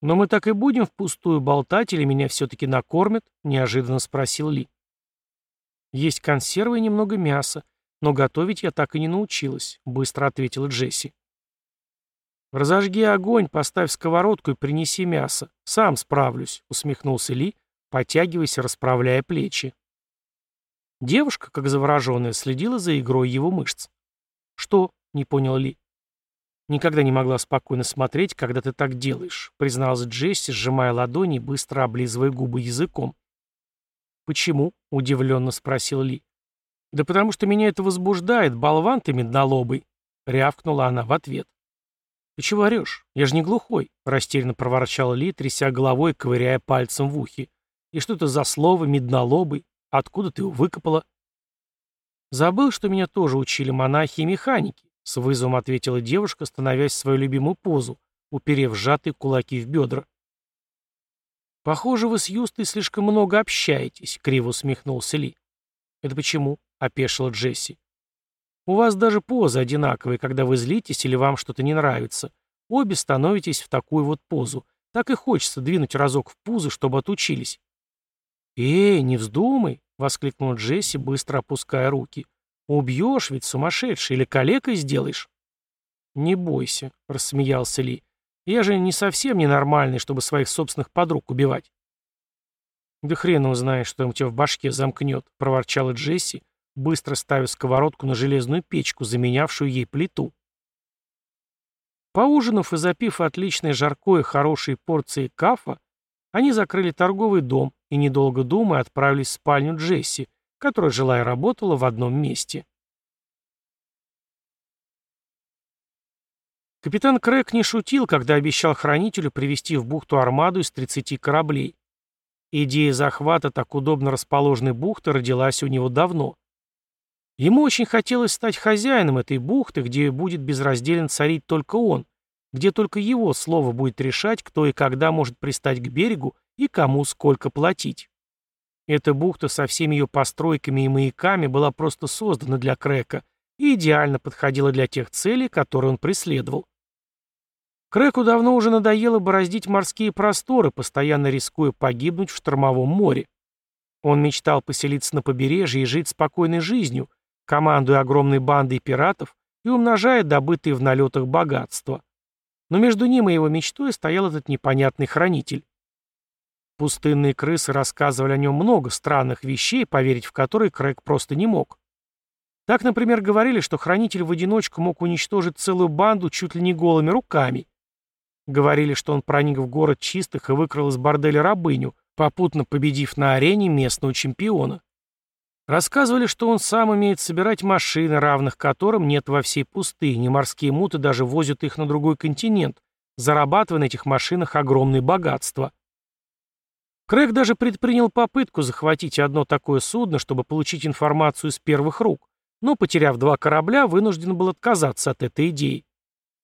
«Но мы так и будем впустую болтать, или меня все-таки накормят?» — неожиданно спросил Ли. «Есть консервы и немного мяса, но готовить я так и не научилась», — быстро ответила Джесси. «Разожги огонь, поставь сковородку и принеси мясо. Сам справлюсь», — усмехнулся Ли, потягиваясь и расправляя плечи. Девушка, как завороженная, следила за игрой его мышц. «Что?» — не понял Ли. «Никогда не могла спокойно смотреть, когда ты так делаешь», призналась Джесси, сжимая ладони и быстро облизывая губы языком. «Почему?» — удивленно спросил Ли. «Да потому что меня это возбуждает, болван ты меднолобый», — рявкнула она в ответ. «Ты чего орешь? Я же не глухой», — растерянно проворчал Ли, тряся головой ковыряя пальцем в ухе. «И что это за слово меднолобый? Откуда ты его выкопала?» «Забыл, что меня тоже учили монахи и механики», — с вызовом ответила девушка, становясь в свою любимую позу, уперев сжатые кулаки в бедра. «Похоже, вы с Юстой слишком много общаетесь», — криво усмехнулся Ли. «Это почему?» — опешила Джесси. «У вас даже позы одинаковые, когда вы злитесь или вам что-то не нравится. Обе становитесь в такую вот позу. Так и хочется двинуть разок в пузо, чтобы отучились». «Эй, не вздумай!» — воскликнул Джесси, быстро опуская руки. «Убьешь ведь, сумасшедший, или калекой сделаешь?» «Не бойся», — рассмеялся Ли. «Я же не совсем ненормальный, чтобы своих собственных подруг убивать». «Да хрен узнает, что у тебя в башке замкнет», — проворчала Джесси, быстро ставя сковородку на железную печку, заменявшую ей плиту. Поужинав и запив отличной жаркое хорошей порции кафа, они закрыли торговый дом и, недолго думая, отправились в спальню Джесси, которая жила и работала в одном месте. Капитан Крэк не шутил, когда обещал хранителю привести в бухту армаду из 30 кораблей. Идея захвата так удобно расположенной бухты родилась у него давно. Ему очень хотелось стать хозяином этой бухты, где будет безраздельно царить только он, где только его слово будет решать, кто и когда может пристать к берегу и кому сколько платить. Эта бухта со всеми ее постройками и маяками была просто создана для Крека и идеально подходила для тех целей, которые он преследовал. Креку давно уже надоело бороздить морские просторы, постоянно рискуя погибнуть в штормовом море. Он мечтал поселиться на побережье и жить спокойной жизнью, командуя огромной бандой пиратов и умножая добытые в налетах богатства. Но между ним и его мечтой стоял этот непонятный хранитель. Пустынные крысы рассказывали о нем много странных вещей, поверить в которые Крэг просто не мог. Так, например, говорили, что хранитель в одиночку мог уничтожить целую банду чуть ли не голыми руками. Говорили, что он проник в город чистых и выкрал из борделя рабыню, попутно победив на арене местного чемпиона. Рассказывали, что он сам умеет собирать машины, равных которым нет во всей пустыне, морские муты даже возят их на другой континент, зарабатывая на этих машинах огромные богатства. Крэг даже предпринял попытку захватить одно такое судно, чтобы получить информацию с первых рук, но, потеряв два корабля, вынужден был отказаться от этой идеи.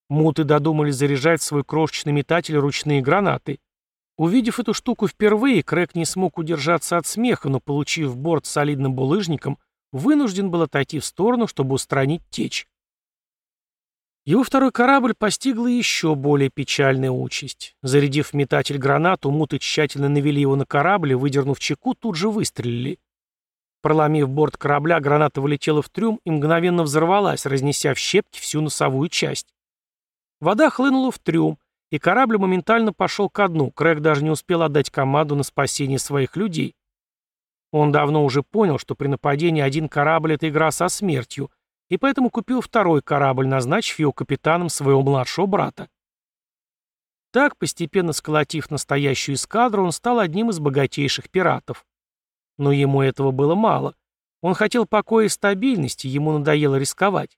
Муты додумались заряжать свой крошечный метатель ручные гранаты. Увидев эту штуку впервые, Крэг не смог удержаться от смеха, но, получив борт солидным булыжником, вынужден был отойти в сторону, чтобы устранить течь. Его второй корабль постигла еще более печальная участь. Зарядив метатель гранату, муты тщательно навели его на корабль и, выдернув чеку, тут же выстрелили. Проломив борт корабля, граната вылетела в трюм и мгновенно взорвалась, разнеся в щепки всю носовую часть. Вода хлынула в трюм, и корабль моментально пошел ко дну. Крэг даже не успел отдать команду на спасение своих людей. Он давно уже понял, что при нападении один корабль — это игра со смертью — и поэтому купил второй корабль, назначив его капитаном своего младшего брата. Так, постепенно сколотив настоящую эскадру, он стал одним из богатейших пиратов. Но ему этого было мало. Он хотел покоя и стабильности, ему надоело рисковать.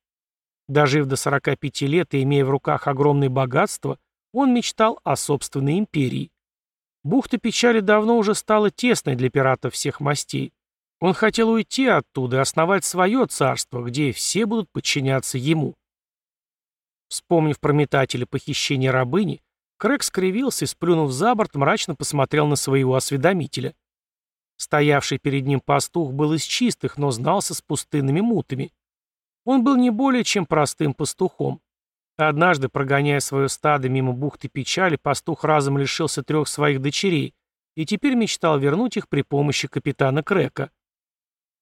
Дожив до 45 лет и имея в руках огромное богатство, он мечтал о собственной империи. Бухта печали давно уже стала тесной для пиратов всех мастей. Он хотел уйти оттуда и основать свое царство, где все будут подчиняться ему. Вспомнив про метателя похищения рабыни, Крэг скривился и, сплюнув за борт, мрачно посмотрел на своего осведомителя. Стоявший перед ним пастух был из чистых, но знался с пустынными мутами. Он был не более чем простым пастухом. Однажды, прогоняя свое стадо мимо бухты печали, пастух разом лишился трех своих дочерей и теперь мечтал вернуть их при помощи капитана Крека.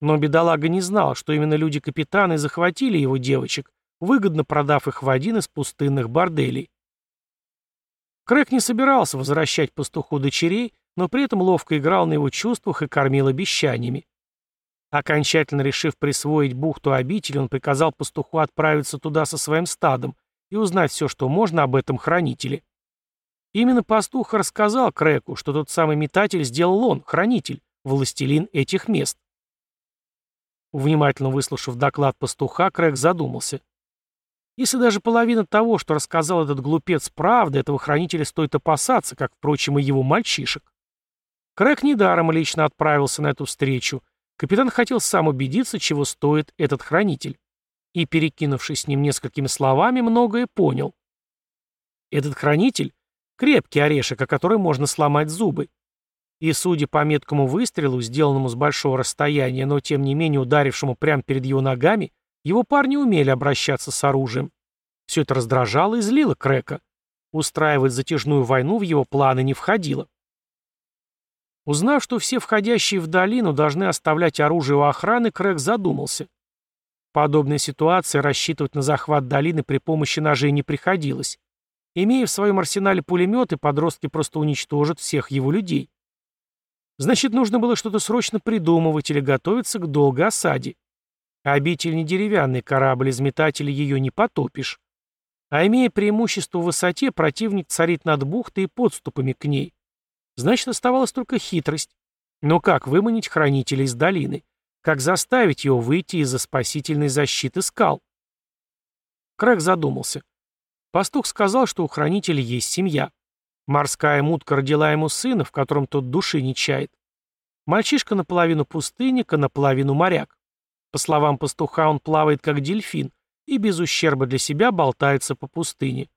Но бедолага не знал, что именно люди-капитаны захватили его девочек, выгодно продав их в один из пустынных борделей. Крэк не собирался возвращать пастуху дочерей, но при этом ловко играл на его чувствах и кормил обещаниями. Окончательно решив присвоить бухту обители, он приказал пастуху отправиться туда со своим стадом и узнать все, что можно об этом хранителе. Именно пастух рассказал Креку, что тот самый метатель сделал он, хранитель, властелин этих мест. Внимательно выслушав доклад пастуха, Крэг задумался. Если даже половина того, что рассказал этот глупец, правда, этого хранителя стоит опасаться, как, впрочем, и его мальчишек. Крэг недаром лично отправился на эту встречу. Капитан хотел сам убедиться, чего стоит этот хранитель. И, перекинувшись с ним несколькими словами, многое понял. Этот хранитель — крепкий орешек, о который можно сломать зубы. И, судя по меткому выстрелу, сделанному с большого расстояния, но тем не менее ударившему прямо перед его ногами, его парни умели обращаться с оружием. Все это раздражало и злило Крека. Устраивать затяжную войну в его планы не входило. Узнав, что все входящие в долину должны оставлять оружие у охраны, Крэг задумался. Подобной ситуации рассчитывать на захват долины при помощи ножей не приходилось. Имея в своем арсенале пулеметы, подростки просто уничтожат всех его людей. Значит, нужно было что-то срочно придумывать или готовиться к долгой осаде. Обитель не деревянный корабль, из метателя ее не потопишь. А имея преимущество в высоте, противник царит над бухтой и подступами к ней. Значит, оставалась только хитрость. Но как выманить хранителя из долины? Как заставить его выйти из-за спасительной защиты скал? Крэг задумался. Пастух сказал, что у хранителя есть семья. Морская мутка родила ему сына, в котором тот души не чает. Мальчишка наполовину пустынник, а наполовину моряк. По словам пастуха, он плавает как дельфин и без ущерба для себя болтается по пустыне.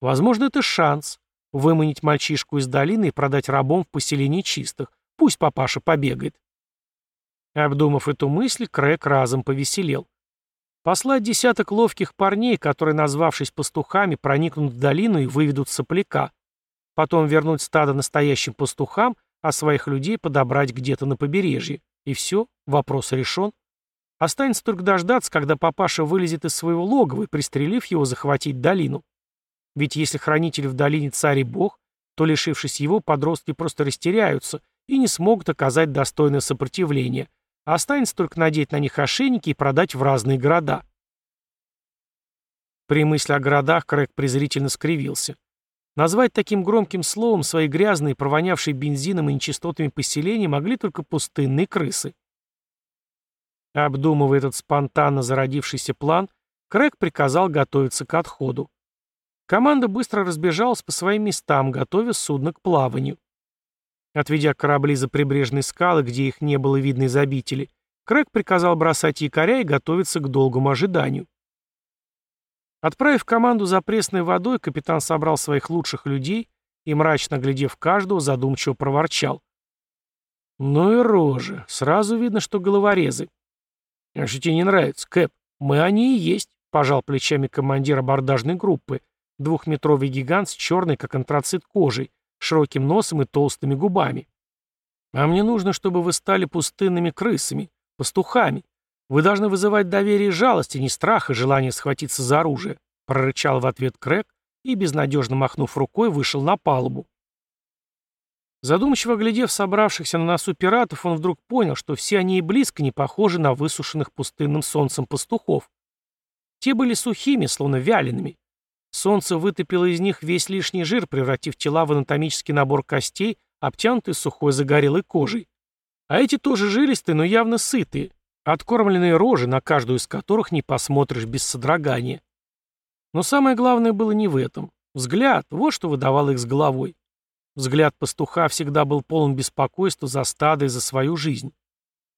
Возможно, это шанс выманить мальчишку из долины и продать рабом в поселении чистых. Пусть папаша побегает. Обдумав эту мысль, Крэк разом повеселел. Послать десяток ловких парней, которые, назвавшись пастухами, проникнут в долину и выведут сопляка. Потом вернуть стадо настоящим пастухам, а своих людей подобрать где-то на побережье. И все, вопрос решен. Останется только дождаться, когда папаша вылезет из своего логова и, пристрелив его, захватить долину. Ведь если хранитель в долине царь и бог, то, лишившись его, подростки просто растеряются и не смогут оказать достойное сопротивление, останется только надеть на них ошейники и продать в разные города. При мысли о городах Крэг презрительно скривился. Назвать таким громким словом свои грязные, провонявшие бензином и нечистотами поселения могли только пустынные крысы. Обдумывая этот спонтанно зародившийся план, Крэг приказал готовиться к отходу. Команда быстро разбежалась по своим местам, готовя судно к плаванию. Отведя корабли за прибрежные скалы, где их не было видно из обители, Крэг приказал бросать якоря и готовиться к долгому ожиданию. Отправив команду за пресной водой, капитан собрал своих лучших людей и, мрачно глядев каждого, задумчиво проворчал. «Ну и рожи. Сразу видно, что головорезы». «А что тебе не нравится, Кэп? Мы они и есть», — пожал плечами командир абордажной группы, двухметровый гигант с черной, как антрацит, кожей, широким носом и толстыми губами. «А мне нужно, чтобы вы стали пустынными крысами, пастухами, вы должны вызывать доверие и жалость, а не страх и желание схватиться за оружие», прорычал в ответ Крэг и, безнадежно махнув рукой, вышел на палубу. Задумчиво глядев собравшихся на носу пиратов, он вдруг понял, что все они и близко не похожи на высушенных пустынным солнцем пастухов. Те были сухими, словно вялеными. Солнце вытопило из них весь лишний жир, превратив тела в анатомический набор костей, обтянутые сухой загорелой кожей. А эти тоже жилистые, но явно сытые, Откормленные рожи, на каждую из которых не посмотришь без содрогания. Но самое главное было не в этом. Взгляд, вот что выдавал их с головой. Взгляд пастуха всегда был полон беспокойства за стадо и за свою жизнь.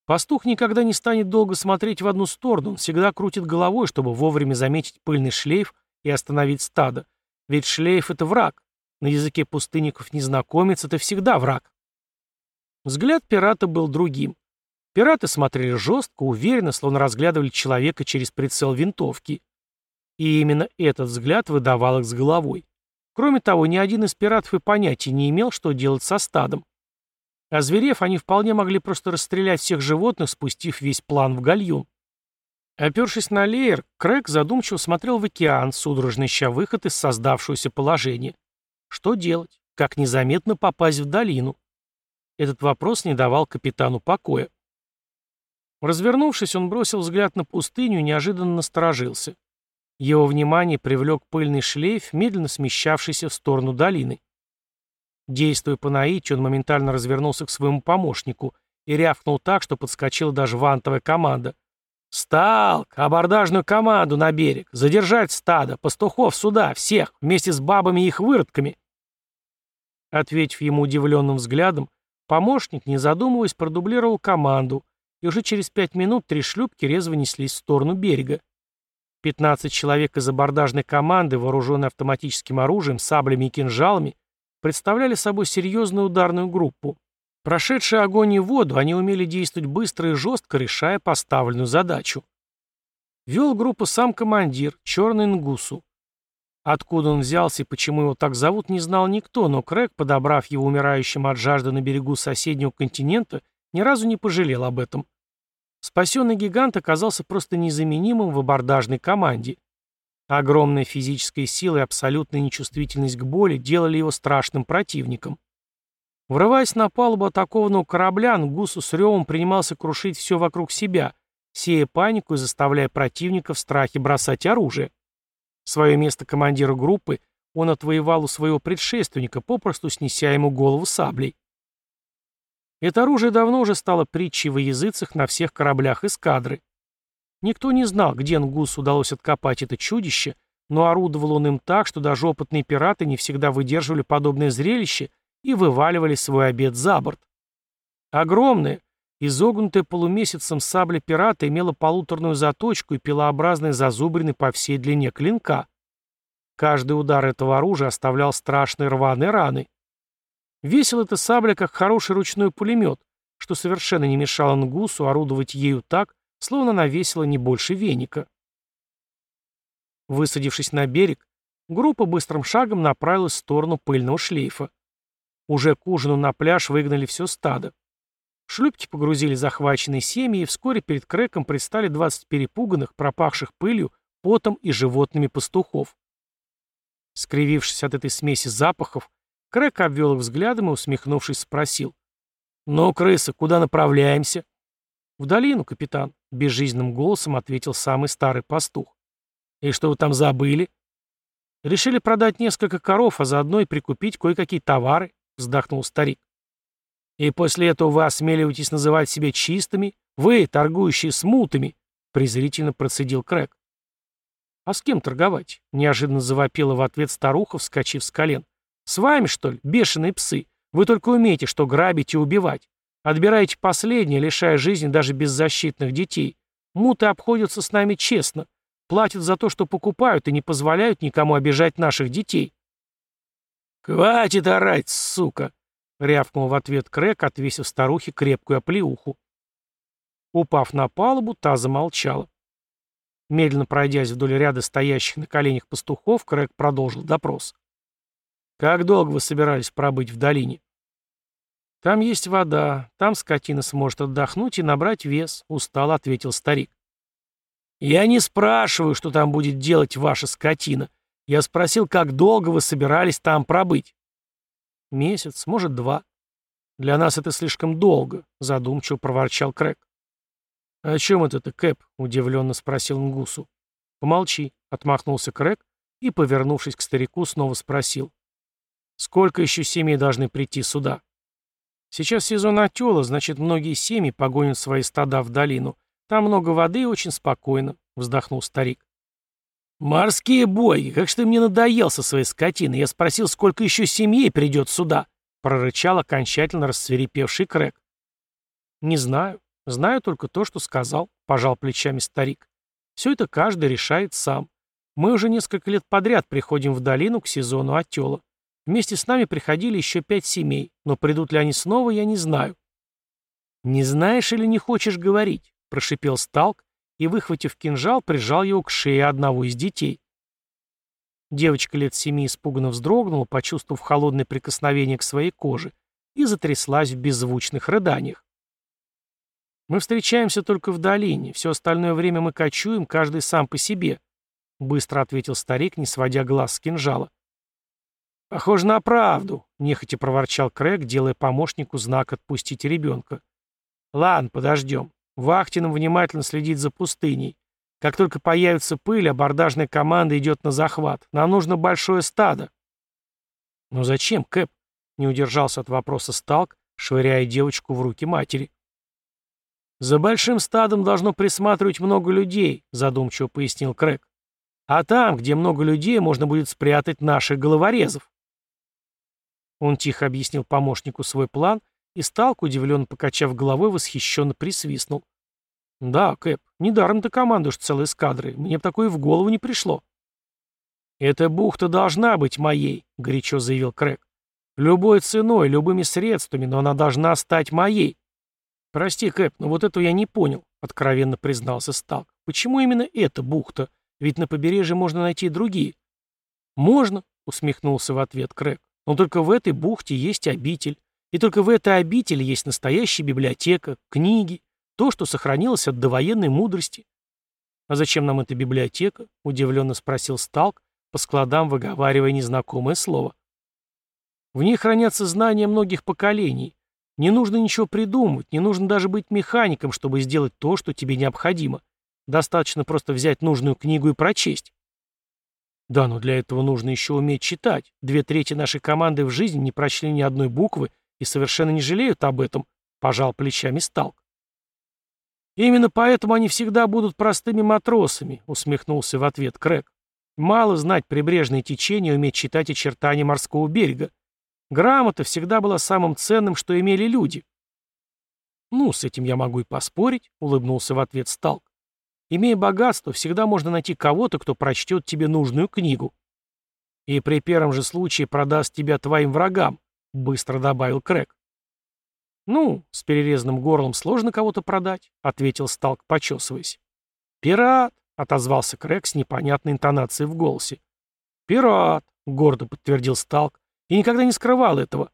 Пастух никогда не станет долго смотреть в одну сторону, он всегда крутит головой, чтобы вовремя заметить пыльный шлейф и остановить стадо. Ведь шлейф — это враг. На языке пустынников незнакомец — это всегда враг. Взгляд пирата был другим. Пираты смотрели жестко, уверенно, словно разглядывали человека через прицел винтовки. И именно этот взгляд выдавал их с головой. Кроме того, ни один из пиратов и понятия не имел, что делать со стадом. Озверев, они вполне могли просто расстрелять всех животных, спустив весь план в гальюн. Опершись на леер, Крэг задумчиво смотрел в океан, судорожно ища выход из создавшегося положения. Что делать? Как незаметно попасть в долину? Этот вопрос не давал капитану покоя. Развернувшись, он бросил взгляд на пустыню и неожиданно насторожился. Его внимание привлек пыльный шлейф, медленно смещавшийся в сторону долины. Действуя по наитию, он моментально развернулся к своему помощнику и рявкнул так, что подскочила даже вантовая команда. «Сталк! Абордажную команду на берег! Задержать стадо! Пастухов сюда! Всех! Вместе с бабами и их выродками!» Ответив ему удивленным взглядом, помощник, не задумываясь, продублировал команду, и уже через пять минут три шлюпки резво неслись в сторону берега. Пятнадцать человек из абордажной команды, вооруженные автоматическим оружием, саблями и кинжалами, представляли собой серьезную ударную группу. Прошедшие огонь и воду, они умели действовать быстро и жестко, решая поставленную задачу. Вел группу сам командир, черный Нгусу. Откуда он взялся и почему его так зовут, не знал никто, но Крэг, подобрав его умирающим от жажды на берегу соседнего континента, ни разу не пожалел об этом. Спасенный гигант оказался просто незаменимым в абордажной команде. Огромная физическая сила и абсолютная нечувствительность к боли делали его страшным противником. Врываясь на палубу атакованного корабля, Нгусу с ревом принимался крушить все вокруг себя, сея панику и заставляя противника в страхе бросать оружие. Свое место командира группы он отвоевал у своего предшественника, попросту снеся ему голову саблей. Это оружие давно уже стало притчей во языцах на всех кораблях эскадры. Никто не знал, где Нгусу удалось откопать это чудище, но орудовал он им так, что даже опытные пираты не всегда выдерживали подобное зрелище и вываливали свой обед за борт. Огромная, изогнутая полумесяцем сабля пирата имела полуторную заточку и пилообразные зазубрины по всей длине клинка. Каждый удар этого оружия оставлял страшные рваные раны. Весил эта сабля, как хороший ручной пулемет, что совершенно не мешало Нгусу орудовать ею так, словно она весила не больше веника. Высадившись на берег, группа быстрым шагом направилась в сторону пыльного шлейфа. Уже к ужину на пляж выгнали все стадо. Шлюпки погрузили захваченные семьи, и вскоре перед Крэком предстали 20 перепуганных, пропахших пылью, потом и животными пастухов. Скривившись от этой смеси запахов, Крэк обвел их взглядом и, усмехнувшись, спросил. «Ну, крысы, куда направляемся?» «В долину, капитан», — безжизненным голосом ответил самый старый пастух. «И что вы там забыли?» «Решили продать несколько коров, а заодно и прикупить кое-какие товары», — вздохнул старик. «И после этого вы осмеливаетесь называть себя чистыми? Вы, торгующие смутами?» — презрительно процедил Крэк. «А с кем торговать?» — неожиданно завопила в ответ старуха, вскочив с колен. «С вами, что ли, бешеные псы? Вы только умеете, что грабить и убивать. Отбираете последнее, лишая жизни даже беззащитных детей. Муты обходятся с нами честно. Платят за то, что покупают, и не позволяют никому обижать наших детей. «Хватит орать, сука!» — рявкнул в ответ Крэк, отвесив старухе крепкую оплеуху. Упав на палубу, та замолчала. Медленно пройдясь вдоль ряда стоящих на коленях пастухов, Крэк продолжил допрос. «Как долго вы собирались пробыть в долине?» «Там есть вода, там скотина сможет отдохнуть и набрать вес», — устало ответил старик. «Я не спрашиваю, что там будет делать ваша скотина. Я спросил, как долго вы собирались там пробыть? Месяц, может, два. Для нас это слишком долго, задумчиво проворчал Крэк. «О чем это ты, Кэп?» — удивленно спросил Нгусу. «Помолчи», — отмахнулся Крэк и, повернувшись к старику, снова спросил. «Сколько еще семей должны прийти сюда?» «Сейчас сезон отела, значит, многие семьи погонят свои стада в долину. Там много воды и очень спокойно», — вздохнул старик. «Морские боги, как же ты мне надоел со своей скотиной. Я спросил, сколько еще семей придет сюда?» — прорычал окончательно рассверепевший Крэк. «Не знаю. Знаю только то, что сказал», — пожал плечами старик. «Все это каждый решает сам. Мы уже несколько лет подряд приходим в долину к сезону отела. Вместе с нами приходили еще пять семей, но придут ли они снова, я не знаю». «Не знаешь или не хочешь говорить?» — прошипел Сталк, и, выхватив кинжал, прижал его к шее одного из детей. Девочка лет семи испуганно вздрогнула, почувствовав холодное прикосновение к своей коже, и затряслась в беззвучных рыданиях. «Мы встречаемся только в долине, все остальное время мы кочуем, каждый сам по себе», — быстро ответил старик, не сводя глаз с кинжала. «Похоже на правду», — нехотя проворчал Крэг, делая помощнику знак «отпустить ребенка». «Ладно, подождем. Вахтином внимательно следить за пустыней. Как только появится пыль, абордажная команда идет на захват. Нам нужно большое стадо». «Но зачем, Кэп?» — не удержался от вопроса Сталк, швыряя девочку в руки матери. «За большим стадом должно присматривать много людей», — задумчиво пояснил Крэг. «А там, где много людей, можно будет спрятать наших головорезов». Он тихо объяснил помощнику свой план, и Сталк, удивленно покачав головой, восхищенно присвистнул. «Да, Кэп, недаром ты командуешь целой эскадрой. Мне бы такое в голову не пришло». «Эта бухта должна быть моей», — горячо заявил Крэг. «Любой ценой, любыми средствами, но она должна стать моей». «Прости, Кэп, но вот этого я не понял», — откровенно признался Сталк. «Почему именно эта бухта? Ведь на побережье можно найти другие». «Можно», — усмехнулся в ответ Крэг. «Но только в этой бухте есть обитель. И только в этой обители есть настоящая библиотека, книги, то, что сохранилось от довоенной мудрости. «А зачем нам эта библиотека?» — удивленно спросил Сталк, по складам выговаривая незнакомое слово. «В ней хранятся знания многих поколений. Не нужно ничего придумывать, не нужно даже быть механиком, чтобы сделать то, что тебе необходимо. Достаточно просто взять нужную книгу и прочесть». «Да, но для этого нужно еще уметь читать. Две трети нашей команды в жизни не прочли ни одной буквы и совершенно не жалеют об этом», — пожал плечами Сталк. «Именно поэтому они всегда будут простыми матросами», — усмехнулся в ответ Крэг. «Мало знать прибрежные течения и уметь читать очертания морского берега. Грамота всегда была самым ценным, что имели люди». «Ну, с этим я могу и поспорить», — улыбнулся в ответ Сталк. «Имея богатство, всегда можно найти кого-то, кто прочтет тебе нужную книгу. И при первом же случае продаст тебя твоим врагам», — быстро добавил Крэг. «Ну, с перерезанным горлом сложно кого-то продать», — ответил Сталк, почесываясь. «Пират», — отозвался Крэг с непонятной интонацией в голосе. «Пират», — гордо подтвердил Сталк, и никогда не скрывал этого.